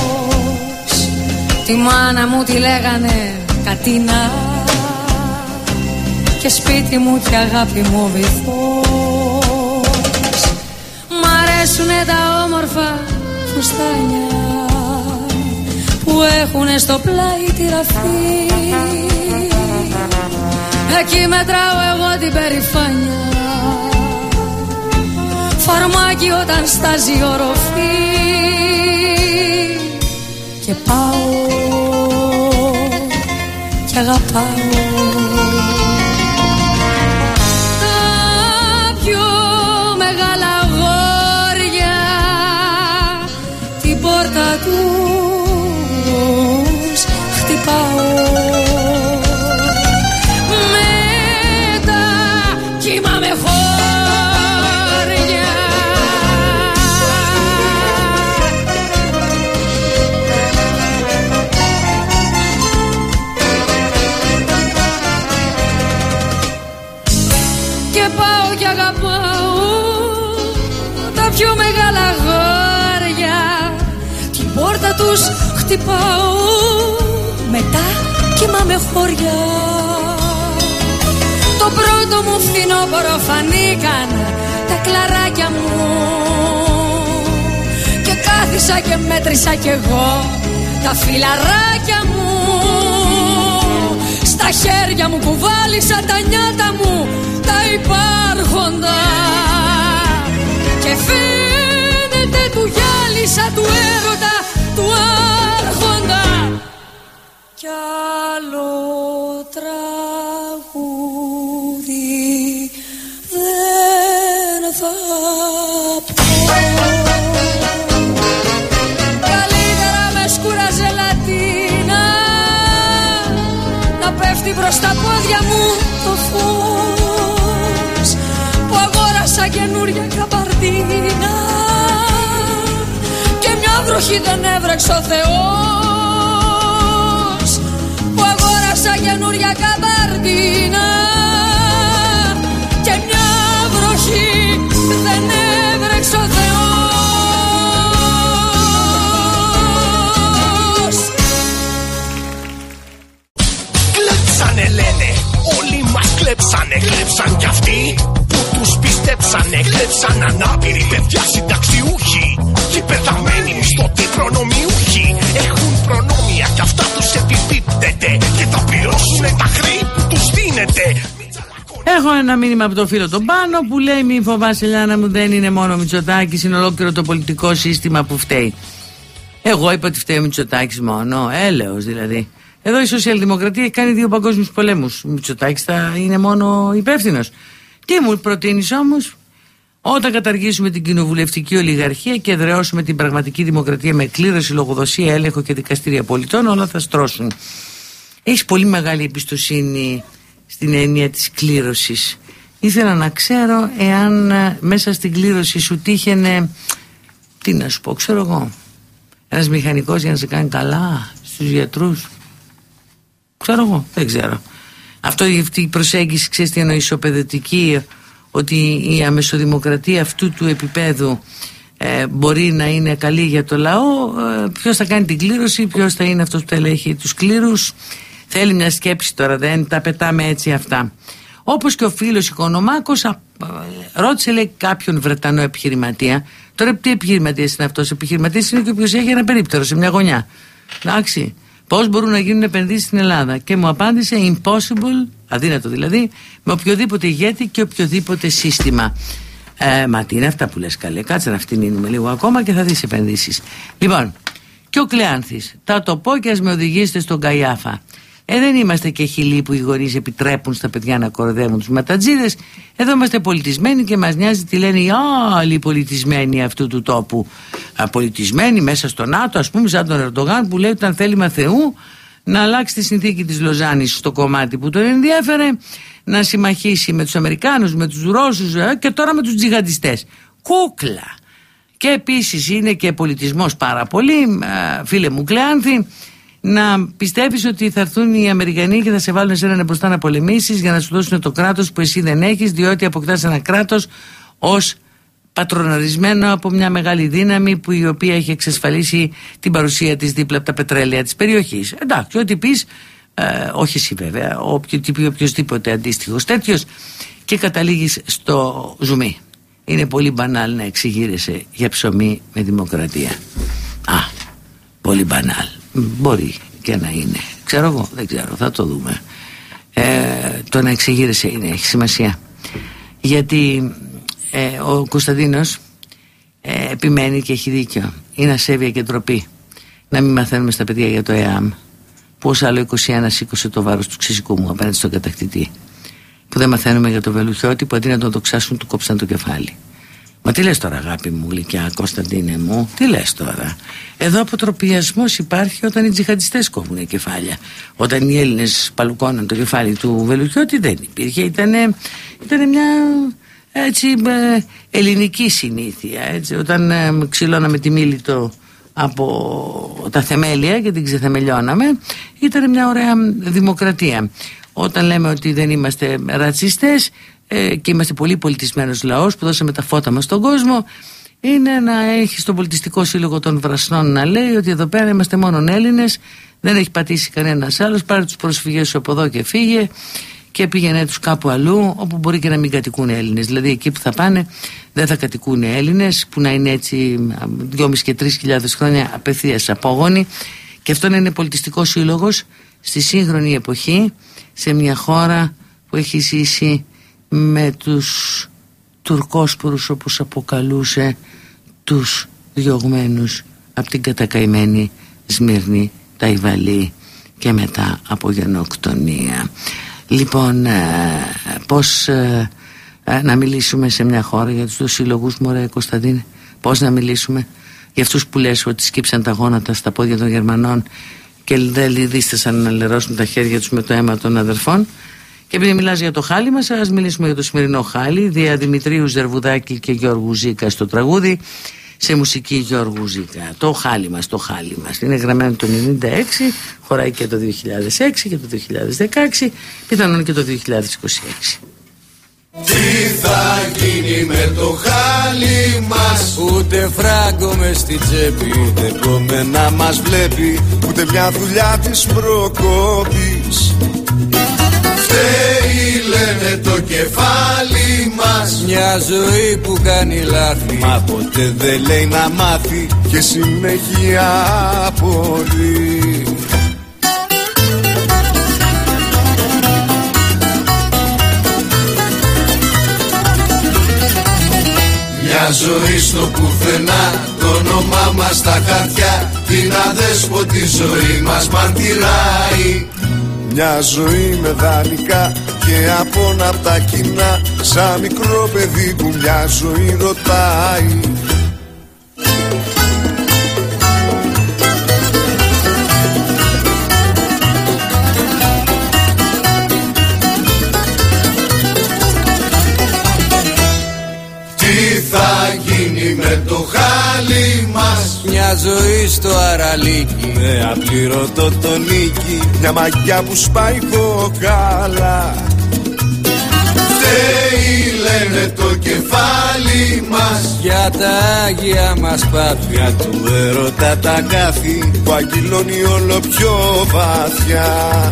Τη μάνα μου τη λέγανε Κατίνα Και σπίτι μου τη αγάπη μου βυθός. Μ' αρέσουνε τα όμορφα φουστάνια Που έχουνε στο πλάι τη ραφή. Εκεί μετράω εγώ την περηφάνεια Φαρμάκι όταν στάζει οροφή Και πάω και αγαπάω χτυπάω μετά κοιμάμαι χώρια το πρώτο μου φθινόπωρο φανήκαν τα κλαράκια μου. Και κάθισα και μέτρησα κι εγώ τα φιλαράκια μου. Στα χέρια μου κουβάλισα τα νιάτα μου τα υπάρχοντα. Και φαίνεται του γυάλισα του έρωτα του άρχοντα κι άλλο τραγούδι δεν θα πω. Καλύτερα με σκούρα ζελατίνα να πέφτει μπρος και μια βροχή δεν έβρεξε ο Θεός που αγόρασα καινούρια καμπαρτίνα και μια βροχή δεν έβρεξε ο Θεός. Κλέψανε λένε, όλοι μας κλέψανε, κλέψαν κι αυτοί που τους πιστέψανε, κλέψαν ανάπηροι παιδιά συνταξιούχοι. και οι πεθαμένοι μισθωτοί προνομιούχοι έχουν προνόμια κι αυτά τους επιπίπτεται και θα πληρώσουνε τα χρήματα που τους δίνεται. Έχω ένα μήνυμα από το φίλο τον Πάνο που λέει: Μην φοβάσαι, Λιάννα μου, δεν είναι μόνο ο Μητσοτάκης, είναι ολόκληρο το πολιτικό σύστημα που φταίει. Εγώ είπα ότι φταίει ο Μητσοτάκης μόνο, έλεος δηλαδή. Εδώ η Σοσιαλδημοκρατία έχει κάνει δύο παγκόσμιους πολέμους. Ο Μητσοτάκης θα είναι μόνο υπεύθυνος. Τι μου προτείνεις όμως, όταν καταργήσουμε την κοινοβουλευτική ολιγαρχία και εδραιώσουμε την πραγματική δημοκρατία με κλήρωση, λογοδοσία, έλεγχο και δικαστήρια πολιτών, όλα θα στρώσουν. Έχεις πολύ μεγάλη εμπιστοσύνη στην έννοια της κλήρωσης. Ήθελα να ξέρω εάν ε, μέσα στην κλήρωση σου τύχαινε, τι να σου πω, ξέρω εγώ, ένας μηχανικός για να σε κάνει καλά στους γιατρούς. Ξέρω εγώ, δεν ξέρω. Αυτό αυτή η προσέγγιση, ξέρεις τι εννοείς, ισοπεδωτική, ότι η αμεσοδημοκρατία αυτού του επίπεδου ε, μπορεί να είναι καλή για το λαό. Ε, ποιος θα κάνει την κλήρωση, ποιος θα είναι αυτός που θα ελέγχει τους κλήρους. Θέλει μια σκέψη τώρα, δεν τα πετάμε έτσι αυτά. Όπως και ο φίλος Οικονομάκος α, ρώτησε λέει κάποιον Βρετανό επιχειρηματία. Τώρα τι επιχειρηματίας είναι αυτός, επιχειρηματίας είναι και ο οποίος έχει ένα περίπτερο σε μια γωνιά. Εντάξει. Πώς μπορούν να γίνουν επενδύσεις στην Ελλάδα; Και μου απάντησε impossible, αδύνατο δηλαδή, με οποιοδήποτε ηγέτη και οποιοδήποτε σύστημα. Ε, μα τι είναι αυτά που λες καλέ, κάτσε να φτηνίνουμε λίγο ακόμα και θα δεις επενδύσεις. Λοιπόν, και ο Κλεάνθης, θα το πω και ας με οδηγήσετε στον Καϊάφα. Ε, δεν είμαστε και χιλοί που οι γονείς επιτρέπουν στα παιδιά να κορδεύουν τους ματατζίδες. Εδώ είμαστε πολιτισμένοι και μας νοιάζει τι λένε οι άλλοι πολιτισμένοι αυτού του τόπου. Πολιτισμένοι μέσα στο ΝΑΤΟ, ας πούμε, σαν τον Ερντογάν που λέει ότι θέλημα Θεού να αλλάξει τη συνθήκη της Λοζάνης στο κομμάτι που τον ενδιέφερε, να συμμαχίσει με τους Αμερικάνους, με τους Ρώσους ε, και τώρα με τους τζιγαντιστέ. Κούκλα. Και επίσης είναι και πολιτισμός πάρα πολύ, ε, φίλε μου Κλεάνθη να πιστεύει ότι θα έρθουν οι Αμερικανοί και θα σε βάλουν σε έναν μπροστά να πολεμήσεις για να σου δώσουν το κράτος που εσύ δεν έχεις, διότι αποκτάς ένα κράτος ως πατροναρισμένο από μια μεγάλη δύναμη που η οποία έχει εξασφαλίσει την παρουσία της δίπλα από τα πετρέλαια της περιοχής. Εντάξει, ό,τι πεις, ε, όχι εσύ βέβαια, οποιοδήποτε αντίστοιχος τέτοιος και καταλήγεις στο ζουμί. Είναι πολύ μπανάλ να εξηγείρεσαι για ψωμί με δημοκρατία. Α, πολύ μπανάλ. Μπορεί και να είναι. Ξέρω εγώ, δεν ξέρω, θα το δούμε. Ε, το να εξηγείρεσαι είναι, έχει σημασία. Γιατί ε, ο Κωνσταντίνος ε, επιμένει και έχει δίκιο. Είναι ασέβεια και ντροπή να μην μαθαίνουμε στα παιδιά για το ΕΑΜ. Πώς άλλο 21 σήκωσε το βάρος του ξυσικού μου απέναντι στον κατακτητή. Που δεν μαθαίνουμε για το βελουχιώτη που αντί να τον δοξάσουν του κόψαν το κεφάλι. Μα τι λες τώρα αγάπη μου γλυκιά Κωνσταντίνε μου Τι λες τώρα. Εδώ αποτροπιασμός υπάρχει όταν οι τζιχαντιστές κόβουν κεφάλια. Όταν οι Έλληνες παλουκώναν το κεφάλι του Βελουχιώτη δεν υπήρχε. Ήτανε, ήτανε μια έτσι ε, ελληνική συνήθεια έτσι, Όταν ε, ξυλώναμε τη μήλη το από τα θεμέλια και την ξεθεμελιώναμε ήταν μια ωραία δημοκρατία. Όταν λέμε ότι δεν είμαστε ρατσιστές ε, και είμαστε πολύ πολιτισμένος λαός που δώσαμε τα φώτα μας στον κόσμο. Είναι να έχει στον πολιτιστικό σύλλογο των Βρασνών να λέει ότι εδώ πέρα είμαστε μόνο Έλληνες δεν έχει πατήσει κανένας άλλος πάρε τους προσφυγές σου από εδώ και φύγε και πήγαινε τους κάπου αλλού όπου μπορεί και να μην κατοικούν Έλληνες. Δηλαδή εκεί που θα πάνε δεν θα κατοικούν Έλληνες που να είναι έτσι 2.500 και 3.000 χρόνια απευθείας απόγονοι. Και αυτό να είναι πολιτιστικό σύλλογος στη σύγχρονη εποχή σε μια χώρα που έχει ζήσει με τους τουρκόσπορους όπως αποκαλούσε τους διωγμένους από την κατακαημένη Σμύρνη, Ταϊβαλή και μετά από γενοκτονία. Λοιπόν, ε, πώς ε, ε, να μιλήσουμε σε μια χώρα για τους δύο σύλλογους μωρέ Κωνσταντίνε, πώς να μιλήσουμε για αυτούς που λες ότι σκύψαν τα γόνατα στα πόδια των Γερμανών και δεν δίστασαν να λερώσουν τα χέρια τους με το αίμα των αδερφών και επειδή μιλάς για το χάλι μας, ας μιλήσουμε για το σημερινό χάλι. Δια Δημητρίου Ζερβουδάκη και Γιώργου Ζήκα στο τραγούδι. Σε μουσική Γιώργου Ζήκα. Το χάλι μας, το χάλι μας. Είναι γραμμένο το 96, χωράει και το 2006 και το 2016, πιθανόν και το 2026. Τι θα γίνει με το χάλι μας; Ούτε φράγκο μες στη τσέπη Ούτε κομμένα μας βλέπει Ούτε μια δουλειά της προκόπης Φταίει λένε το κεφάλι μας. Μια ζωή που κάνει λάθη. Μα ποτέ δεν λέει να μάθει Και συνεχεία πολύ Μια ζωή στο πουθενά Το όνομά μας στα χαρτιά. Την αδέσποτη ζωή μας μαρτυράει Μια ζωή με δανεικά και απόνα απ' τα κοινά. Σαν μικρό παιδί που μια ζωή ρωτάει. Τι θα γίνει με το χάλι μας Μια ζωή στο αραλίκι. Με απλήρωτο το νίκη Μια μαγιά που σπάει κοκάλα Φταίει λένε το κεφάλι μας. Για τα Άγια μας πάθια του έρωτα τα κάθη Που αγγυλώνει όλο πιο βαθιά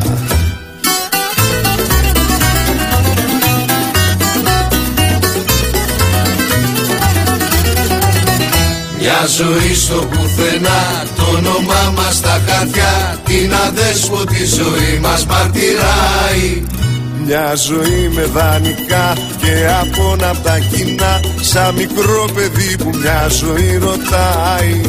Μια ζωή στο πουθενά Το όνομά μας μας τα χαρτιά Την αδέσποτη ζωή μας μαρτυράει. Μια ζωή με δανεικά και απόνα απ' τα κοινά Σαν μικρό παιδί που μια ζωή ρωτάει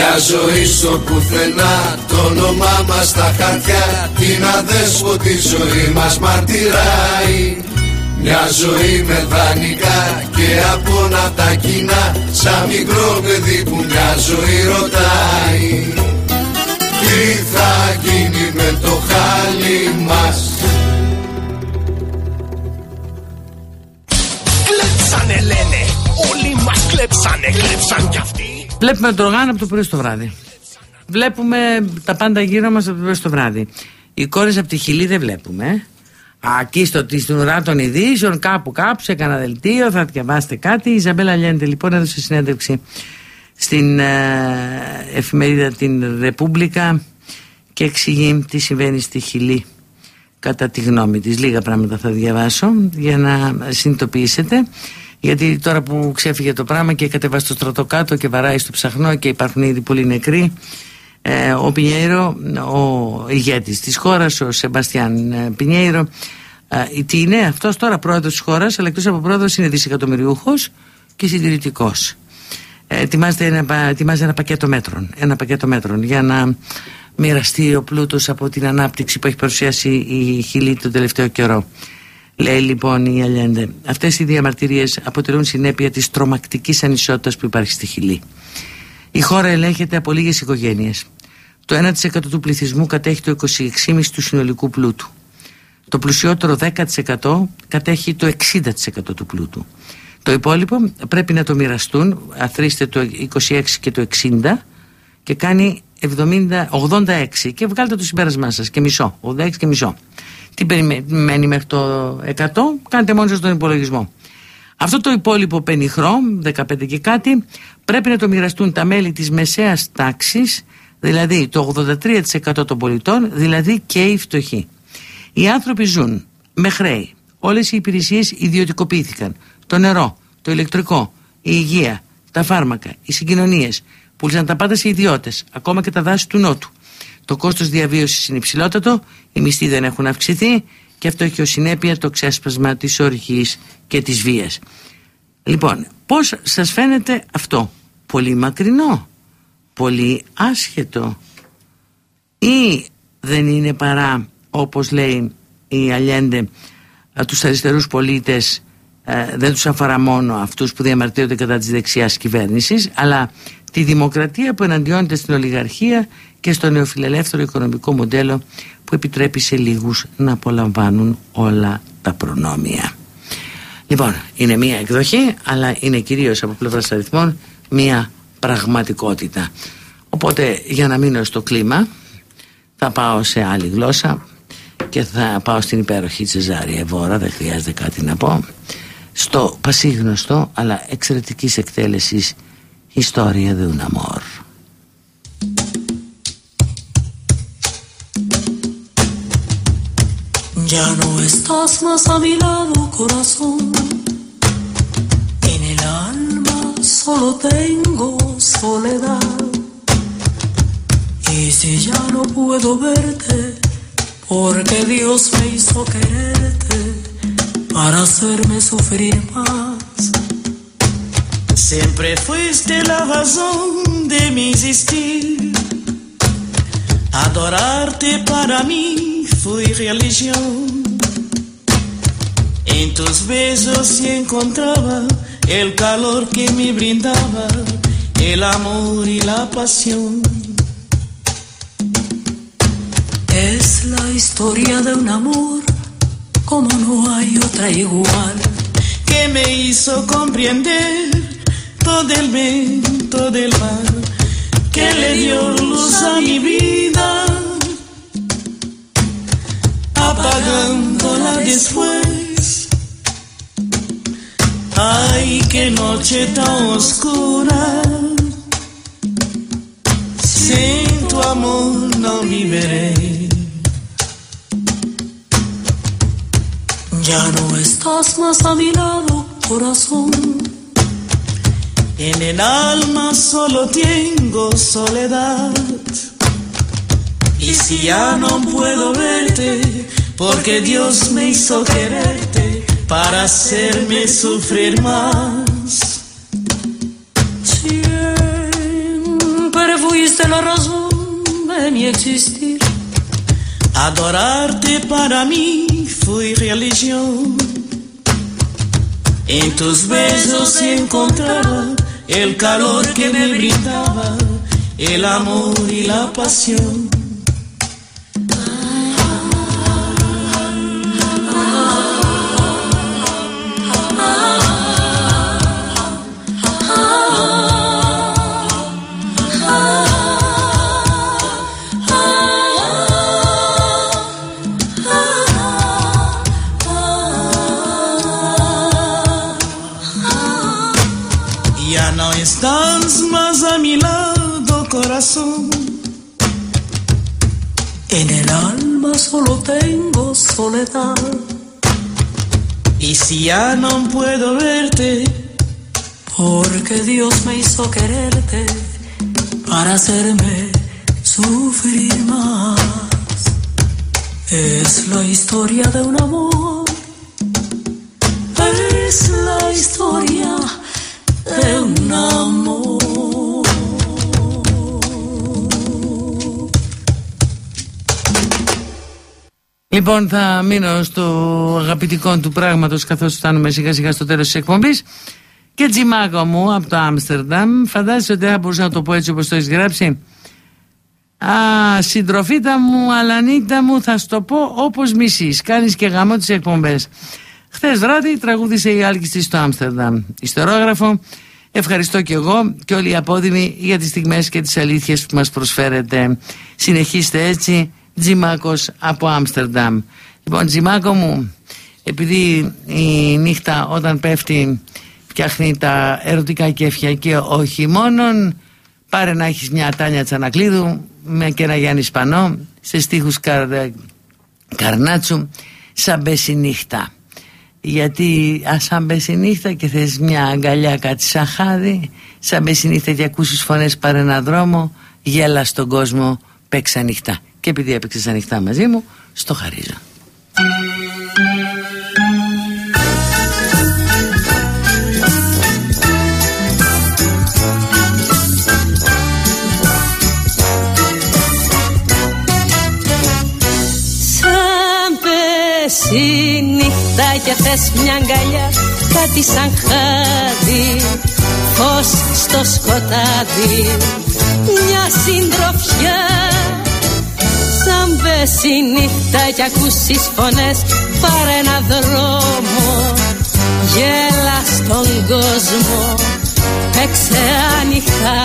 Μια ζωή στο πουθενά Το όνομά μας στα χαρτιά Την αδέσποτη ζωή μας μαρτυράει. Μια ζωή με δανεικά και από να τα κοινά Σαν μικρό παιδί που μια ζωή ρωτάει. Τι θα γίνει με το χάλι μας; Κλέψανε λένε, όλοι μας κλέψανε, κλέψαν κι αυτοί Βλέπουμε το οργάνο από το πρωί στο βράδυ. Βλέπουμε τα πάντα γύρω μας από το πρωί στο βράδυ. Οι κόρες από τη Χιλή δεν βλέπουμε. Ακεί στο, στην ουρά των ειδήσεων, κάπου κάπου, σε κανένα δελτίο, θα διαβάσετε κάτι. Η Ιζαμπέλα Λιέντε λοιπόν έδωσε συνέντευξη στην ε, εφημερίδα την Ρεπούμπλικα και εξηγεί τι συμβαίνει στη Χιλή κατά τη γνώμη της. Λίγα πράγματα θα διαβάσω για να συνειδητοποιήσετε. Γιατί τώρα που ξέφυγε το πράγμα και κατεβάσει το στρατό κάτω και βαράει στο ψαχνό και υπάρχουν ήδη πολλοί νεκροί, ε, ο Πινιέιρο, ο ηγέτης της χώρας, ο Σεμπαστιάν ε, Πινιέιρο, ε, τι είναι αυτός τώρα πρόεδρος της χώρας, αλλά εκτός από πρόεδρος είναι δισεκατομμυριούχος και συντηρητικός. Ε, ετοιμάζεται ένα, ετοιμάζει ένα πακέτο μέτρων, ένα πακέτο μέτρων για να μοιραστεί ο πλούτος από την ανάπτυξη που έχει παρουσιάσει η Χιλή τον τελευταίο καιρό. Λέει λοιπόν η Αλιέντε, αυτές οι διαμαρτυρίες αποτελούν συνέπεια της τρομακτικής ανισότητας που υπάρχει στη Χιλή. Η χώρα ελέγχεται από λίγες οικογένειες. Το 1% του πληθυσμού κατέχει το 26,5% του συνολικού πλούτου. Το πλουσιότερο 10% κατέχει το 60% του πλούτου. Το υπόλοιπο πρέπει να το μοιραστούν, αθρήστε το 26 και το 60 και κάνει 70, 86 και βγάλετε το συμπέρασμά σας και μισό, 86 και μισό. Τι περιμένει μέχρι το 100, κάντε μόνο σας τον υπολογισμό. Αυτό το υπόλοιπο πενιχρό, 15 και κάτι, πρέπει να το μοιραστούν τα μέλη της μεσαίας τάξης, δηλαδή το 83% των πολιτών, δηλαδή και οι φτωχοί. Οι άνθρωποι ζουν με χρέη. Όλες οι υπηρεσίες ιδιωτικοποιήθηκαν. Το νερό, το ηλεκτρικό, η υγεία, τα φάρμακα, οι συγκοινωνίες. Πούλησαν τα πάντα σε ιδιώτες, ακόμα και τα δάση του Νότου. Το κόστος διαβίωσης είναι υψηλότατο, οι μισθοί δεν έχουν αυξηθεί και αυτό έχει ως συνέπεια το ξέσπασμα της οργής και της βίας. Λοιπόν, πώς σας φαίνεται αυτό, πολύ μακρινό, πολύ άσχετο ή δεν είναι παρά όπως λέει η Αλιέντε τους αριστερούς πολίτες ε, δεν τους αφορά μόνο αυτούς που διαμαρτύρονται κατά της δεξιάς κυβέρνησης αλλά τη δημοκρατία που εναντιώνεται στην ολιγαρχία και στο νεοφιλελεύθερο οικονομικό μοντέλο που επιτρέπει σε λίγους να απολαμβάνουν όλα τα προνόμια. Λοιπόν, είναι μία εκδοχή, αλλά είναι κυρίως από πλευράς αριθμών μία πραγματικότητα. Οπότε, για να μείνω στο κλίμα, θα πάω σε άλλη γλώσσα και θα πάω στην υπέροχη Τσεζάρια Εβόρα, δεν χρειάζεται κάτι να πω, στο πασίγνωστο αλλά εξαιρετικής εκτέλεσης Ιστορία de un amor. Ya no estás más a mi lado, corazón. En el alma solo tengo soledad. Y si ya no puedo verte, porque Dios me hizo quererte para hacerme sufrir más. Siempre fuiste la razón de mi existir. Adorarte para mí fui religión. En tus besos y encontraba el calor que me brindaba, el amor y la pasión. Es la historia de un amor como no hay otra igual, que me hizo comprender todo el viento del mar, que le dio luz a mi vida apagándola después. Ay, qué noche tan oscura. Sin tu amor no viviré. Ya no estás más a mi lado, corazón. En el alma solo tengo soledad. Y si ya no puedo verte, porque Dios me hizo quererte para hacerme sufrir más. Siempre fuiste la razón de mi existir. Adorarte para mí fue religión. En tus besos encontraba el calor que me brindaba, el amor y la pasión. En el alma solo tengo soledad. Y si ya no puedo verte, porque Dios me hizo quererte para hacerme sufrir más. Es la historia de un amor. Es la historia Λοιπόν, θα μείνω στο αγαπητικό του πράγματος καθώς φτάνουμε σιγά σιγά στο τέλος της εκπομπής. Και τζιμάκο μου από το Άμστερνταμ, φαντάζεσαι ότι θα μπορούσα να το πω έτσι όπως το έχεις γράψει. Α, συντροφίτα μου, αλανίτα μου, θα σου το πω όπως μισείς. Κάνεις και γαμό τις εκπομπές. Χθες βράδυ τραγούδισε η Άλκη στο Άμστερνταμ. Ιστορόγραφο, ευχαριστώ και εγώ και όλοι οι απόδημοι για τις στιγμές και τις αλήθειες που μας προσφέρετε. Συνεχίστε έτσι, Τζιμάκος από Άμστερνταμ. Λοιπόν, Τζιμάκο μου, επειδή η νύχτα όταν πέφτει φτιάχνει τα ερωτικά κέφια και όχι μόνον, πάρε να έχεις μια Τάνια Τσανακλείδου με και ένα Γιάννη Σπανό σε στίχους καρ, Καρνάτσου σαν πέσει νύχτα γιατί α, σαν πέσει νύχτα και θες μια αγκαλιά κάτι σαν χάδι σαν πέσει νύχτα και ακούσεις φωνές πάρε ένα δρόμο γέλα στον κόσμο παίξα ανοιχτά και επειδή έπαιξες ανοιχτά μαζί μου στο χαρίζω. Σαν πέσει νύχτα και θες μια αγκαλιά Κάτι σαν χάδι Φως στο σκοτάδι. Μια συντροφιά Σαν πέσει νύχτα και ακούσεις φωνές. Πάρε ένα δρόμο Γέλα στον κόσμο. Παίξε ανοιχτά.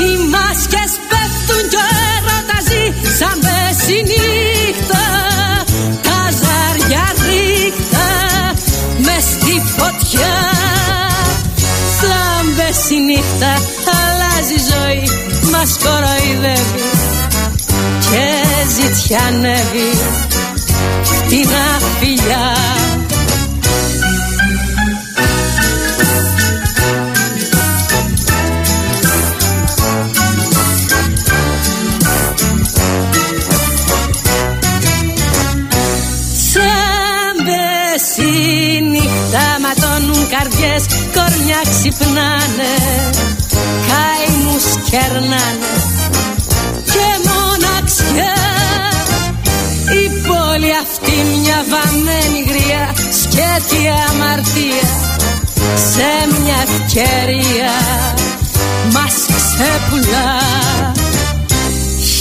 Οι μάσκες πέφτουν και ο έρωτας ζει Σαν πέσει νύχτα Τα ζάρια ρίχτα Μες στη φωτιά. Σαν πέσει νύχτα Αλλάζει η ζωή Μας κοροϊδεύεις Και ζητιανεύει Την αφιλιά Σαν πέσει νύχτα ματώνουν καρδιές Κορμιά ξυπνάνε Καημούς κερνάνε. Και μοναξιά Η πόλη αυτή μια βαμμένη γριά Σκέτη αμαρτία Σε μια ευκαιρία. Μας ξεπουλά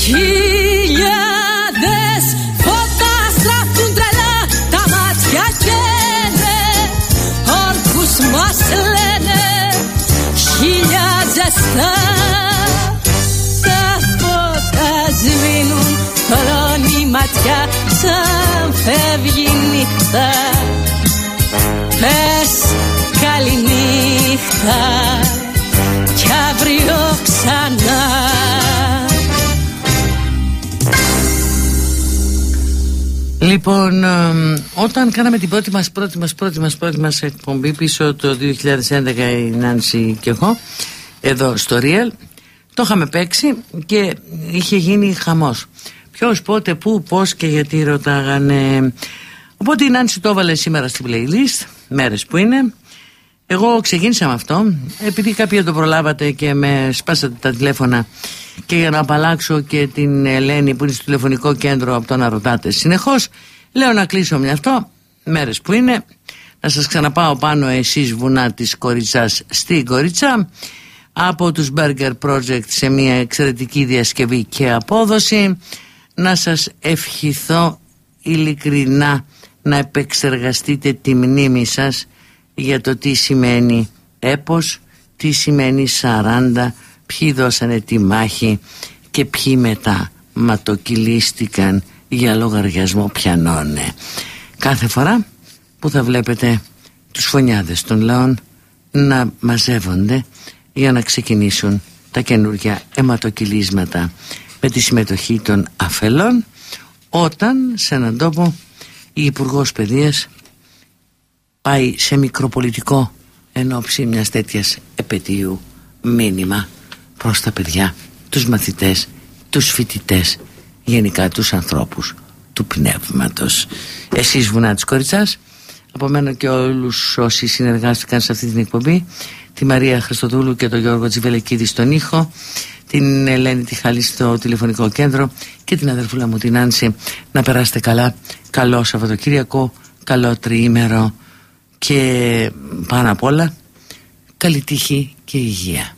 Χιλιάδες φώτα στραφούν τρελά Τα μάτια καίνε Όρκους μας λένε Χίλια ζεστά ματιά Σαν φεύγει η νύχτα. Πες καληνύχτα Κι αύριο ξανά. Λοιπόν Λοιπόν, όταν κάναμε την πρώτη μας, πρώτη μας, πρώτη μας, πρώτη μας εκπομπή πίσω το 2011 η Νάνση και εγώ εδώ στο Real το είχαμε παίξει και είχε γίνει χαμός ποιος, πότε, πού, πώς και γιατί ρωτάγανε. Οπότε η Νάνση το έβαλε σήμερα στην playlist μέρες που είναι. Εγώ ξεκίνησα με αυτό. Επειδή κάποιοι το προλάβατε και με σπάσατε τα τηλέφωνα και για να απαλλάξω και την Ελένη που είναι στο τηλεφωνικό κέντρο από το να ρωτάτε συνεχώς λέω να κλείσω με αυτό. Μέρες που είναι. Να σας ξαναπάω πάνω εσείς βουνά της Κοριτσάς στην Κοριτσά. Από τους Burger Project σε μια εξαιρετική διασκευή και απόδοση να σας ευχηθώ ειλικρινά να επεξεργαστείτε τη μνήμη σας για το τι σημαίνει έπος, τι σημαίνει 40, ποιοι δώσανε τη μάχη και ποιοι μετά ματοκυλίστηκαν για λογαριασμό πιανώνε. Κάθε φορά που θα βλέπετε τους φωνιάδες των λαών να μαζεύονται για να ξεκινήσουν τα καινούργια αιματοκυλίσματα με τη συμμετοχή των αφελών όταν σε έναν τόπο η υπουργός Παιδείας πάει σε μικροπολιτικό εν ώψη μιας τέτοιας επαιτίου μήνυμα προς τα παιδιά, τους μαθητές, τους φοιτητές, γενικά τους ανθρώπους του πνεύματος. Εσείς βουνά της Κοριτσάς, από μένα και όλους όσοι συνεργάστηκαν σε αυτή την εκπομπή, τη Μαρία Χριστοδούλου και τον Γιώργο Τζιβελεκίδη στον ήχο, την Ελένη Τιχάλη στο τηλεφωνικό κέντρο και την αδερφούλα μου την Άνση. Να περάσετε καλά, καλό Σαββατοκύριακο, καλό τριήμερο και πάνω απ' όλα καλή τύχη και υγεία.